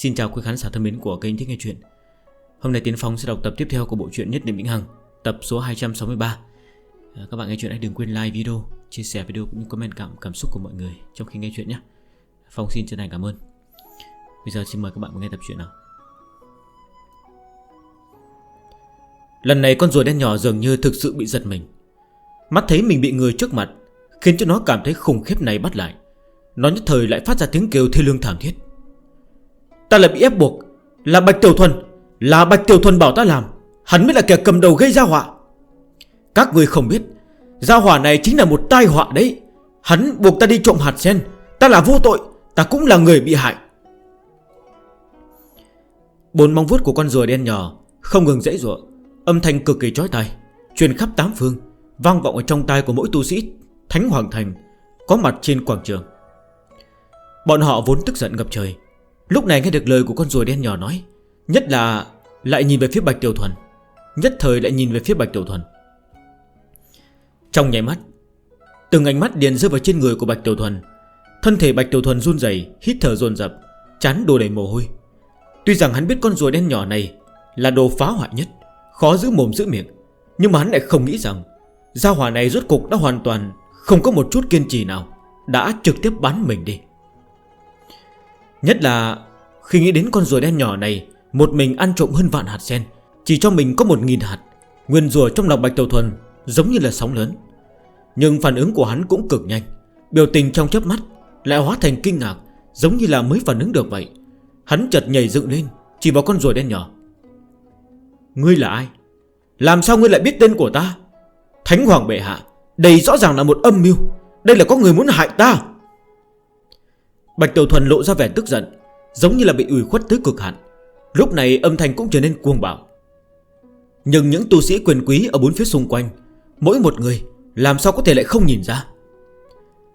Xin chào quý khán giả thân mến của kênh Thích Nghe Chuyện. Hôm nay Tiến Phong sẽ đọc tập tiếp theo của bộ truyện Nhất định Vĩnh Hằng Tập số 263 à, Các bạn nghe chuyện hãy đừng quên like video Chia sẻ video cũng như comment cảm cảm xúc của mọi người Trong khi nghe chuyện nhé. Phong xin chân thành cảm ơn. Bây giờ xin mời các bạn cùng nghe tập truyện nào. Lần này con rùa đen nhỏ dường như thực sự bị giật mình. Mắt thấy mình bị người trước mặt Khiến cho nó cảm thấy khủng khiếp này bắt lại. Nó nhất thời lại phát ra tiếng kêu thê lương thảm thiết. Ta lại bị ép buộc. Là Bạch Tiểu Thuần. Là Bạch Tiểu Thuần bảo ta làm. Hắn mới là kẻ cầm đầu gây ra họa. Các người không biết, Gia hỏa này chính là một tai họa đấy. Hắn buộc ta đi trộm hạt sen. Ta là vô tội. Ta cũng là người bị hại. Bốn mong vuốt của con rùa đen nhỏ Không ngừng dễ dụa Âm thanh cực kỳ trói tay Truyền khắp tám phương, Vang vọng ở trong tay của mỗi tu sĩ Thánh Hoàng Thành, Có mặt trên quảng trường. Bọn họ vốn tức giận ngập trời Lúc này nghe được lời của con rùa đen nhỏ nói, Nhất là lại nhìn về phía Bạch Tiểu Thuần, Nhất thời lại nhìn về phía Bạch Tiểu Thuần. Trong nháy mắt, Từng ánh mắt điền rơi vào trên người của Bạch Tiểu Thuần. Thân thể Bạch Tiểu Thuần run dày Hít thở dồn dập, Chán đồ đầy mồ hôi. Tuy rằng hắn biết con rùa đen nhỏ này Là đồ phá hoại nhất, Khó giữ mồm giữ miệng, Nhưng mà hắn lại không nghĩ rằng Gia hỏa này rốt cục đã hoàn toàn Không có một chút kiên trì nào, Đã trực tiếp bắn mình đi. Nhất là khi nghĩ đến con rùa đen nhỏ này, Một mình ăn trộm hơn vạn hạt sen, Chỉ cho mình có 1.000 hạt. Nguyên rùa trong lòng Bạch Tàu Thuần giống như là sóng lớn. Nhưng phản ứng của hắn cũng cực nhanh, Biểu tình trong chớp mắt Lại hóa thành kinh ngạc, Giống như là mới phản ứng được vậy. Hắn chật nhảy dựng lên, Chỉ vào con rùa đen nhỏ. Ngươi là ai? Làm sao ngươi lại biết tên của ta? Thánh Hoàng Bệ Hạ, Đây rõ ràng là một âm mưu, Đây là có người muốn hại ta. Bạch Tiểu Thuần lộ ra vẻ tức giận, Giống như là bị ủy khuất tới cực hạn. Lúc này âm thanh cũng trở nên cuồng bạo. Nhưng những tu sĩ quyền quý Ở bốn phía xung quanh, Mỗi một người làm sao có thể lại không nhìn ra?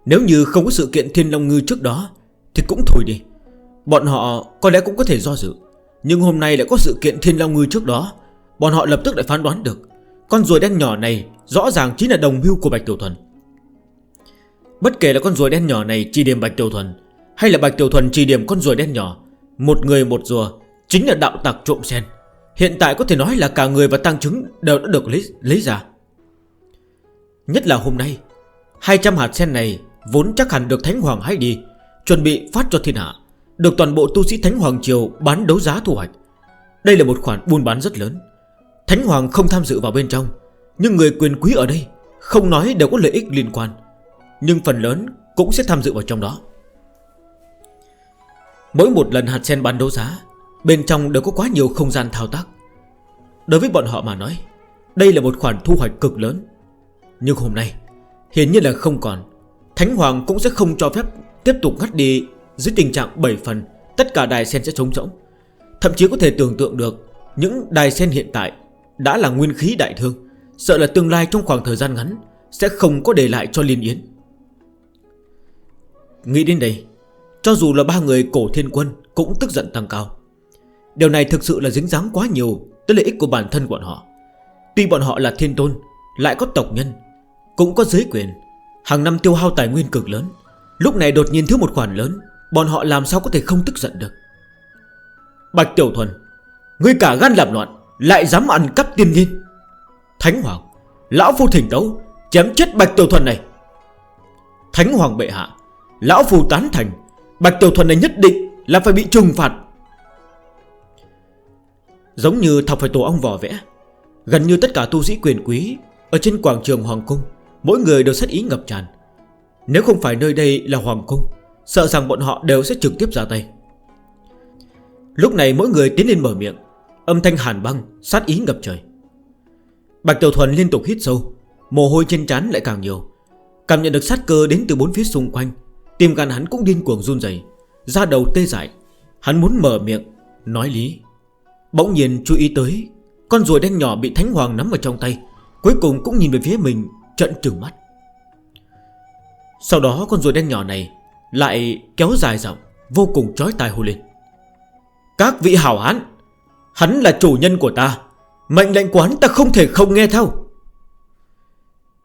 Nếu như không có sự kiện Thiên Long Ngư trước đó, Thì cũng thôi đi. Bọn họ có lẽ cũng có thể do dự. Nhưng hôm nay lại có sự kiện Thiên Long Ngư trước đó, Bọn họ lập tức lại phán đoán được. Con rùa đen nhỏ này rõ ràng chính là đồng hưu của Bạch Tiểu Thuần. Bất kể là con rùa đen nhỏ này chỉ điểm Bạch Tiểu Thuần hay là Bạch Tiểu Thuần trì điểm con rùa đen nhỏ? Một người một rùa Chính là đạo tạc trộm sen. Hiện tại có thể nói là cả người và tăng chứng đều đã được lấy, lấy ra. Nhất là hôm nay 200 hạt sen này vốn chắc hẳn được Thánh Hoàng hay đi Chuẩn bị phát cho thiên hạ Được toàn bộ tu sĩ Thánh Hoàng Triều bán đấu giá thu hoạch. Đây là một khoản buôn bán rất lớn. Thánh Hoàng không tham dự vào bên trong Nhưng người quyền quý ở đây Không nói đều có lợi ích liên quan. Nhưng phần lớn cũng sẽ tham dự vào trong đó. Mỗi một lần hạt sen bán đấu giá, Bên trong đều có quá nhiều không gian thao tác. Đối với bọn họ mà nói, Đây là một khoản thu hoạch cực lớn. Nhưng hôm nay, Hiển nhiên là không còn. Thánh Hoàng cũng sẽ không cho phép tiếp tục ngắt đi Dưới tình trạng 7 phần, Tất cả đài sen sẽ trống rỗng. Thậm chí có thể tưởng tượng được, Những đài sen hiện tại đã là nguyên khí đại thương, Sợ là tương lai trong khoảng thời gian ngắn Sẽ không có để lại cho Liên Yến. Nghĩ đến đây cho dù là ba người cổ thiên quân Cũng tức giận tăng cao. Điều này thực sự là dính dáng quá nhiều Tới lợi ích của bản thân bọn họ. Tuy bọn họ là thiên tôn, Lại có tộc nhân, Cũng có giới quyền, Hàng năm tiêu hao tài nguyên cực lớn. Lúc này đột nhiên thiếu một khoản lớn, Bọn họ làm sao có thể không tức giận được? Bạch Tiểu Thuần, Ngươi cả gan làm loạn, Lại dám ăn cắp tiên nhiên. Thánh Hoàng, Lão Phu thỉnh đấu, Chém chết Bạch Tiểu Thuần này. Thánh Hoàng bệ hạ, Lão Phu tán thành Bạch Tiểu Thuần này nhất định là phải bị trừng phạt. Giống như thọc phải tổ ong vỏ vẽ, Gần như tất cả tu sĩ quyền quý Ở trên quảng trường Hoàng Cung, Mỗi người đều sát ý ngập tràn. Nếu không phải nơi đây là Hoàng Cung, Sợ rằng bọn họ đều sẽ trực tiếp ra tay. Lúc này mỗi người tiến lên mở miệng, Âm thanh hàn băng, Sát ý ngập trời. Bạch Tiểu Thuần liên tục hít sâu, Mồ hôi trên trán lại càng nhiều, Cảm nhận được sát cơ đến từ bốn phía xung quanh. Tim gan hắn cũng điên cuồng run dày Ra đầu tê dại. Hắn muốn mở miệng, Nói lý. Bỗng nhiên chú ý tới, Con rùa đen nhỏ bị Thánh Hoàng nắm ở trong tay, Cuối cùng cũng nhìn về phía mình Trận trừng mắt. Sau đó con rùa đen nhỏ này Lại kéo dài giọng, Vô cùng trói tai hô lên. Các vị hảo hán, Hắn là chủ nhân của ta, Mệnh lệnh quán ta không thể không nghe theo.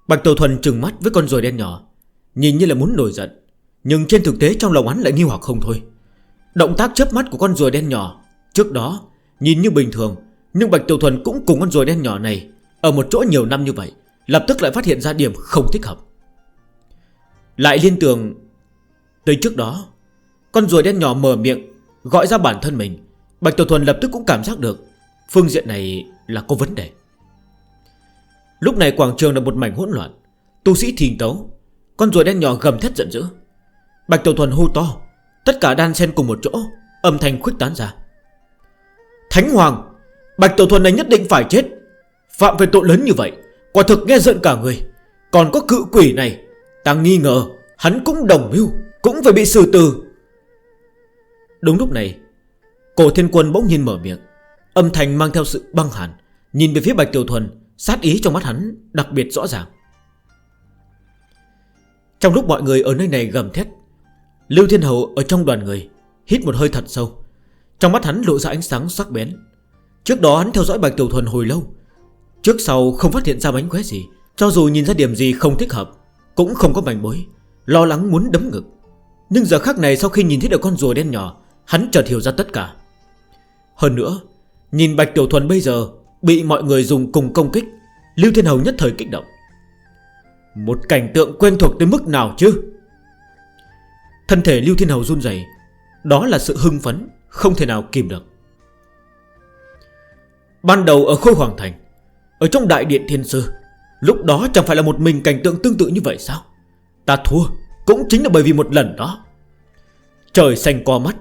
Bạch Tổ Thuần trừng mắt với con rùa đen nhỏ, Nhìn như là muốn nổi giận. Nhưng trên thực tế trong lòng hắn lại nghi hoặc không thôi. Động tác chớp mắt của con rùa đen nhỏ, Trước đó, Nhìn như bình thường, Nhưng Bạch Tiểu Thuần cũng cùng con rùa đen nhỏ này Ở một chỗ nhiều năm như vậy, Lập tức lại phát hiện ra điểm không thích hợp. Lại liên tưởng Tới trước đó, Con rùa đen nhỏ mở miệng, Gọi ra bản thân mình. Bạch Tiểu Thuần lập tức cũng cảm giác được Phương diện này là có vấn đề. Lúc này quảng trường là một mảnh hỗn loạn, Tu sĩ thình tấu, Con rùa đen nhỏ gầm thét giận dữ. Bạch Tiểu Thuần hô to. Tất cả đan xen cùng một chỗ, Âm thanh khuếch tán ra. Thánh Hoàng, Bạch Tiểu Thuần này nhất định phải chết. Phạm về tội lớn như vậy, Quả thực nghe giận cả người. Còn có cự quỷ này, Ta nghi ngờ, hắn cũng đồng mưu, Cũng phải bị xử tử. Đúng lúc này, Cổ thiên quân bỗng nhiên mở miệng. Âm thanh mang theo sự băng hẳn Nhìn về phía Bạch Tiểu Thuần, Sát ý trong mắt hắn đặc biệt rõ ràng. Trong lúc mọi người ở nơi này gầm thét Lưu Thiên Hậu ở trong đoàn người Hít một hơi thật sâu. Trong mắt hắn lộ ra ánh sáng sắc bén. Trước đó hắn theo dõi Bạch Tiểu Thuần hồi lâu. Trước sau không phát hiện ra mánh khóe gì. Cho dù nhìn ra điểm gì không thích hợp, Cũng không có mảnh mối. Lo lắng muốn đấm ngực. Nhưng giờ khác này sau khi nhìn thấy được con rùa đen nhỏ, Hắn chợt hiểu ra tất cả. Hơn nữa, Nhìn Bạch Tiểu Thuần bây giờ Bị mọi người dùng cùng công kích, Lưu Thiên Hầu nhất thời kích động. Một cảnh tượng quen thuộc tới mức nào chứ? Thân thể Lưu Thiên Hầu run dày Đó là sự hưng phấn, Không thể nào kìm được. Ban đầu ở Khôi Hoàng Thành, Ở trong Đại Điện Thiên Sư, Lúc đó chẳng phải là một mình cảnh tượng tương tự như vậy sao? Ta thua Cũng chính là bởi vì một lần đó. Trời xanh co mắt,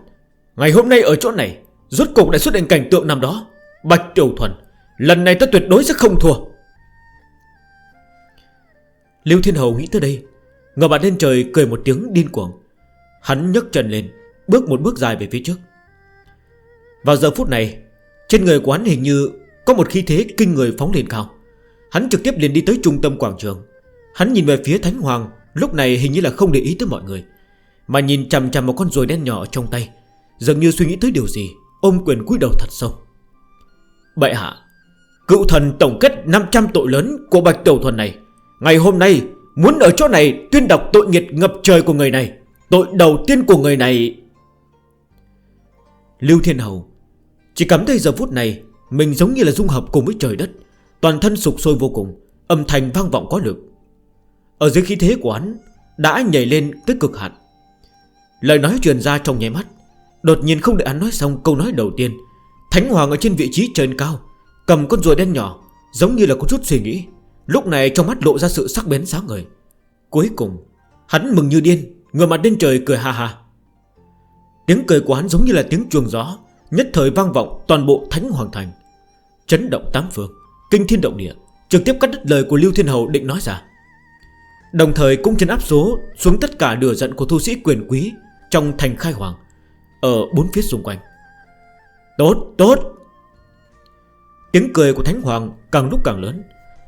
Ngày hôm nay ở chỗ này, Rốt cục đã xuất hiện cảnh tượng năm đó. Bạch Triều Thuần, Lần này ta tuyệt đối sẽ không thua. Lưu Thiên Hầu nghĩ tới đây Ngờ bạn lên trời cười một tiếng điên cuồng. Hắn nhấc chân lên, Bước một bước dài về phía trước. Vào giờ phút này, Trên người của hắn hình như Có một khí thế kinh người phóng lên cao. Hắn trực tiếp liền đi tới trung tâm quảng trường. Hắn nhìn về phía Thánh Hoàng, Lúc này hình như là không để ý tới mọi người, Mà nhìn chằm chằm một con rùi đen nhỏ trong tay, Dường như suy nghĩ tới điều gì, Ôm quyền cúi đầu thật sâu. Bệ hạ, Cựu thần tổng kết 500 tội lớn của Bạch Tiểu Thuần này, Ngày hôm nay Muốn ở chỗ này tuyên đọc tội nghiệt ngập trời của người này. Tội đầu tiên của người này. Lưu Thiên Hầu, Chỉ cảm thấy giờ phút này Mình giống như là dung hợp cùng với trời đất, Toàn thân sụp sôi vô cùng, Âm thanh vang vọng có lực. Ở dưới khí thế của hắn, Đã nhảy lên tới cực hạn. Lời nói truyền ra trong nháy mắt, Đột nhiên không để hắn nói xong câu nói đầu tiên, Thánh Hoàng ở trên vị trí trên cao, Cầm con rùa đen nhỏ, Giống như là có chút suy nghĩ. Lúc này trong mắt lộ ra sự sắc bén sáng ngời. Cuối cùng, Hắn mừng như điên người mặt lên trời cười ha ha. Tiếng cười của hắn giống như là tiếng chuồng gió, Nhất thời vang vọng toàn bộ thánh hoàng thành. Chấn động tám phương, Kinh thiên động địa, Trực tiếp cắt đứt lời của Lưu Thiên Hầu định nói ra. Đồng thời cũng chấn áp số Xuống tất cả lửa giận của thu sĩ quyền quý Trong thành khai hoàng, Ở bốn phía xung quanh. Tốt tốt! Tiếng cười của Thánh Hoàng càng lúc càng lớn.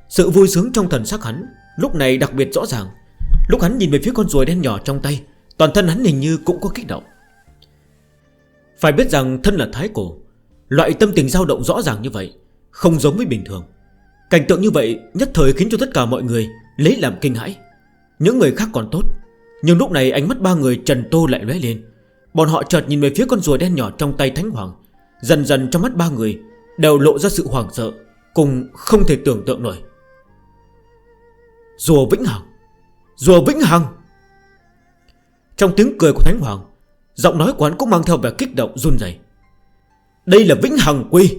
Sự vui sướng trong thần sắc hắn Lúc này đặc biệt rõ ràng. Lúc hắn nhìn về phía con rùa đen nhỏ trong tay, Toàn thân hắn hình như cũng có kích động. Phải biết rằng thân là thái cổ, Loại tâm tình dao động rõ ràng như vậy Không giống với bình thường. Cảnh tượng như vậy nhất thời khiến cho tất cả mọi người Lấy làm kinh hãi. Những người khác còn tốt, Nhưng lúc này ánh mắt ba người Trần Tô lại lé lên. Bọn họ chợt nhìn về phía con rùa đen nhỏ trong tay Thánh Hoàng, Dần dần trong mắt ba người Đều lộ ra sự hoảng sợ Cùng không thể tưởng tượng nổi. Rùa Vĩnh Hằng. Rùa Vĩnh Hằng. Trong tiếng cười của Thánh Hoàng, Giọng nói của hắn cũng mang theo vẻ kích động, run dày Đây là Vĩnh Hằng Quy,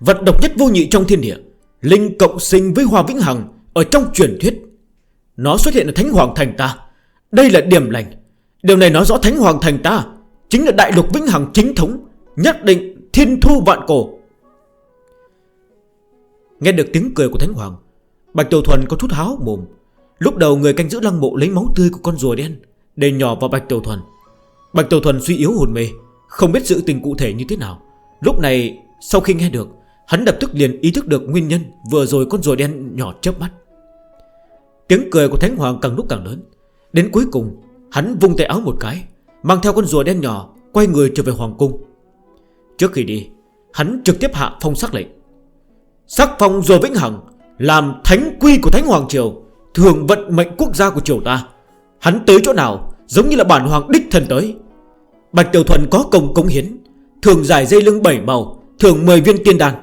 Vật độc nhất vô nhị trong thiên địa, Linh cộng sinh với Hoa Vĩnh Hằng Ở trong truyền thuyết. Nó xuất hiện ở Thánh Hoàng Thành ta. Đây là điểm lành. Điều này nói rõ Thánh Hoàng Thành ta Chính là đại lục Vĩnh Hằng chính thống, Nhất định thiên thu vạn cổ. Nghe được tiếng cười của Thánh Hoàng, Bạch Tiểu Thuần có chút háo mồm. Lúc đầu người canh giữ lăng mộ lấy máu tươi của con rùa đen, Để nhỏ vào Bạch Tiểu Thuần. Bạch Tiểu Thuần suy yếu hồn mê, Không biết sự tình cụ thể như thế nào. Lúc này, sau khi nghe được, Hắn đập tức liền ý thức được nguyên nhân Vừa rồi con rùa đen nhỏ chớp mắt. Tiếng cười của Thánh Hoàng càng lúc càng lớn. Đến cuối cùng, Hắn vung tay áo một cái, Mang theo con rùa đen nhỏ Quay người trở về Hoàng Cung. Trước khi đi, Hắn trực tiếp hạ phong sắc lệnh. Sắc phong rùa vĩnh hằng, Làm thánh quy của Thánh Hoàng Triều. Thường vận mệnh quốc gia của triều ta. Hắn tới chỗ nào Giống như là bản hoàng đích thần tới. Bạch Tiểu Thuần có công cống hiến, Thường dài dây lưng bảy màu, Thường 10 viên tiên đàn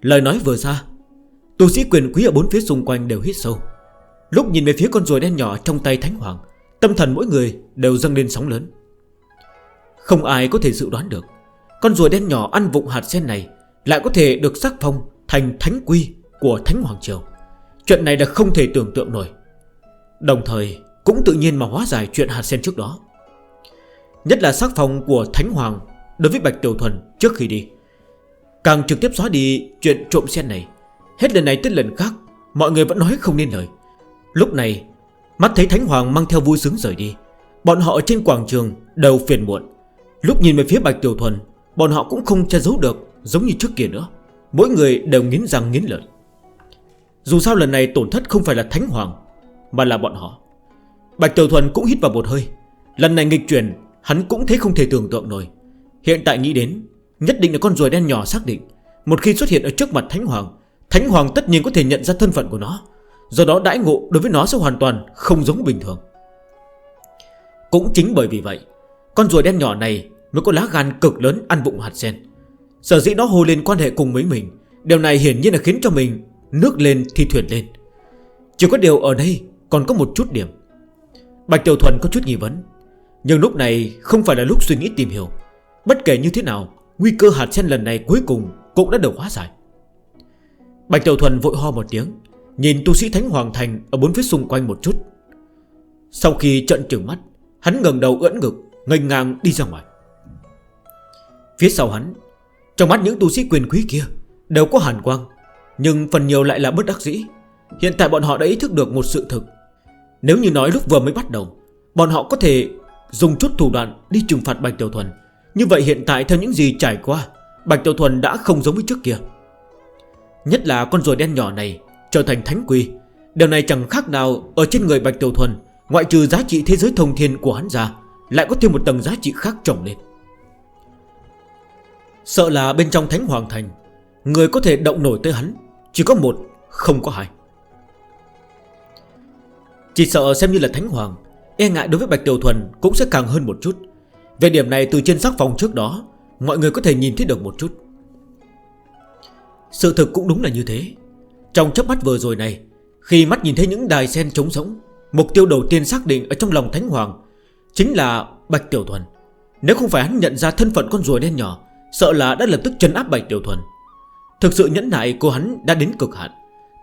Lời nói vừa ra, Tu sĩ quyền quý ở bốn phía xung quanh đều hít sâu. Lúc nhìn về phía con rùa đen nhỏ trong tay Thánh Hoàng, Tâm thần mỗi người đều dâng lên sóng lớn. Không ai có thể dự đoán được, Con rùa đen nhỏ ăn vụng hạt sen này Lại có thể được sắc phong thành thánh quy của Thánh Hoàng Triều. Chuyện này là không thể tưởng tượng nổi. Đồng thời, cũng tự nhiên mà hóa giải chuyện hạt sen trước đó. Nhất là sắc phòng của Thánh Hoàng Đối với Bạch Tiểu Thuần trước khi đi. Càng trực tiếp xóa đi chuyện trộm sen này, Hết lần này tới lần khác, Mọi người vẫn nói không nên lời. Lúc này, Mắt thấy Thánh Hoàng mang theo vui sướng rời đi. Bọn họ trên quảng trường đều phiền muộn. Lúc nhìn về phía Bạch Tiểu Thuần, Bọn họ cũng không che giấu được giống như trước kia nữa. Mỗi người đều nghiến răng nghiến lợi. Dù sao lần này tổn thất không phải là Thánh Hoàng, Mà là bọn họ. Bạch Tiểu Thuần cũng hít vào một hơi. Lần này nghịch chuyển, hắn cũng thấy không thể tưởng tượng nổi. Hiện tại nghĩ đến, Nhất định là con rùa đen nhỏ xác định, Một khi xuất hiện ở trước mặt Thánh Hoàng Thánh Hoàng tất nhiên có thể nhận ra thân phận của nó. Do đó đãi ngộ đối với nó sẽ hoàn toàn không giống bình thường. Cũng chính bởi vì vậy, Con rùa đen nhỏ này mới có lá gan cực lớn ăn vụng hạt sen. Sở dĩ nó hồ lên quan hệ cùng với mình, Điều này hiển nhiên là khiến cho mình Nước lên thì thuyền lên. Chỉ có điều ở đây còn có một chút điểm. Bạch Tiểu Thuần có chút nghi vấn, Nhưng lúc này không phải là lúc suy nghĩ tìm hiểu. Bất kể như thế nào, Nguy cơ hạt sen lần này cuối cùng Cũng đã được hóa giải. Bạch Tiểu Thuần vội ho một tiếng, Nhìn tu sĩ Thánh Hoàng Thành ở bốn phía xung quanh một chút. Sau khi trận trừng mắt, Hắn ngần đầu ưỡn ngực Ngành ngang đi ra ngoài. Phía sau hắn, Trong mắt những tu sĩ quyền quý kia Đều có hàn quang nhưng phần nhiều lại là bất đắc dĩ. Hiện tại bọn họ đã ý thức được một sự thực. Nếu như nói lúc vừa mới bắt đầu, Bọn họ có thể dùng chút thủ đoạn Đi trừng phạt Bạch Tiểu Thuần. Như vậy hiện tại theo những gì trải qua, Bạch Tiểu Thuần đã không giống với trước kia. Nhất là con rùa đen nhỏ này Trở thành thánh quy. Điều này chẳng khác nào ở trên người Bạch Tiểu Thuần, Ngoại trừ giá trị thế giới thông thiên của hắn ra, Lại có thêm một tầng giá trị khác trồng lên. Sợ là bên trong Thánh Hoàng Thành, Người có thể động nổi tới hắn. Chỉ có một, không có hai. Chỉ sợ xem như là Thánh Hoàng E ngại đối với Bạch Tiểu Thuần cũng sẽ càng hơn một chút. Về điểm này từ trên sắc phòng trước đó, Mọi người có thể nhìn thấy được một chút. Sự thực cũng đúng là như thế. Trong chấp mắt vừa rồi này, Khi mắt nhìn thấy những đài sen trống sống Mục tiêu đầu tiên xác định ở trong lòng Thánh Hoàng Chính là Bạch Tiểu Thuần. Nếu không phải hắn nhận ra thân phận con rùa đen nhỏ, Sợ là đã lập tức chân áp Bạch Tiểu Thuần. Thực sự nhẫn nại của hắn đã đến cực hạn.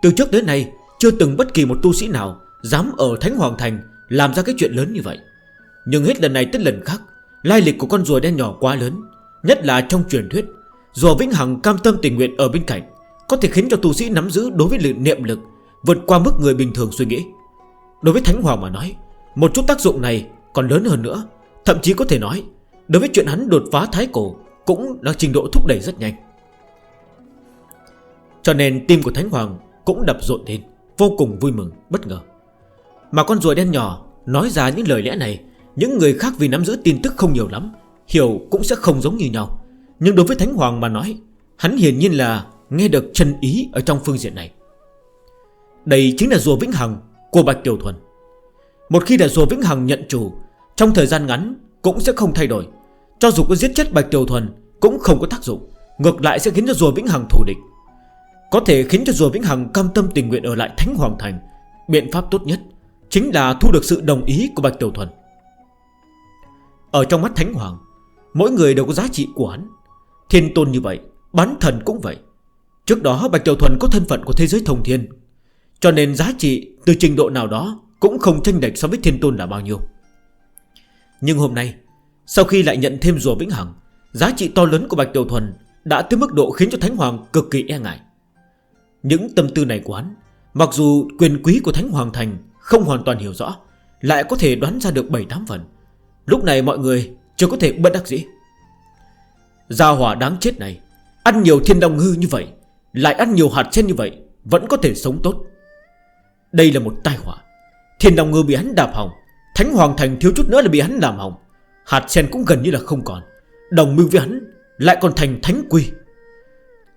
Từ trước tới nay, Chưa từng bất kỳ một tu sĩ nào Dám ở Thánh Hoàng Thành Làm ra cái chuyện lớn như vậy. Nhưng hết lần này tới lần khác, Lai lịch của con rùa đen nhỏ quá lớn, Nhất là trong truyền thuyết, Rùa Vĩnh Hằng cam tâm tình nguyện ở bên cạnh, Có thể khiến cho tu sĩ nắm giữ đối với lực niệm lực Vượt qua mức người bình thường suy nghĩ. Đối với Thánh Hoàng mà nói, Một chút tác dụng này còn lớn hơn nữa. Thậm chí có thể nói, Đối với chuyện hắn đột phá thái cổ Cũng là trình độ thúc đẩy rất nhanh. Cho nên tim của Thánh Hoàng cũng đập rộn lên Vô cùng vui mừng, bất ngờ. Mà con rùa đen nhỏ nói ra những lời lẽ này Những người khác vì nắm giữ tin tức không nhiều lắm Hiểu cũng sẽ không giống như nhau. Nhưng đối với Thánh Hoàng mà nói Hắn hiển nhiên là nghe được chân ý Ở trong phương diện này. Đây chính là rùa Vĩnh Hằng của Bạch Tiểu Thuần. Một khi đã rùa Vĩnh Hằng nhận chủ Trong thời gian ngắn cũng sẽ không thay đổi. Cho dù có giết chết Bạch Tiểu Thuần Cũng không có tác dụng Ngược lại sẽ khiến cho rùa Vĩnh Hằng thù địch. Có thể khiến cho rùa Vĩnh Hằng cam tâm tình nguyện ở lại Thánh Hoàng Thành. Biện pháp tốt nhất Chính là thu được sự đồng ý của Bạch Tiểu Thuần. Ở trong mắt Thánh Hoàng, Mỗi người đều có giá trị của hắn. Thiên tôn như vậy, Bán thần cũng vậy. Trước đó Bạch Tiểu Thuần có thân phận của thế giới thông thiên, Cho nên giá trị từ trình độ nào đó Cũng không tranh đạch so với thiên tôn là bao nhiêu. Nhưng hôm nay, Sau khi lại nhận thêm rùa Vĩnh Hằng, Giá trị to lớn của Bạch Tiểu Thuần Đã tới mức độ khiến cho Thánh Hoàng cực kỳ e ngại. Những tâm tư này của hắn, Mặc dù quyền quý của Thánh Hoàng Thành Không hoàn toàn hiểu rõ, Lại có thể đoán ra được 7-8 phần. Lúc này mọi người chưa có thể bất đắc dĩ. Gia hỏa đáng chết này, Ăn nhiều thiên đồng ngư như vậy, Lại ăn nhiều hạt sen như vậy, Vẫn có thể sống tốt. Đây là một tai họa. Thiên đồng ngư bị hắn đạp hỏng, Thánh Hoàng Thành thiếu chút nữa là bị hắn làm hỏng. Hạt sen cũng gần như là không còn, Đồng mưu với hắn lại còn thành thánh quy.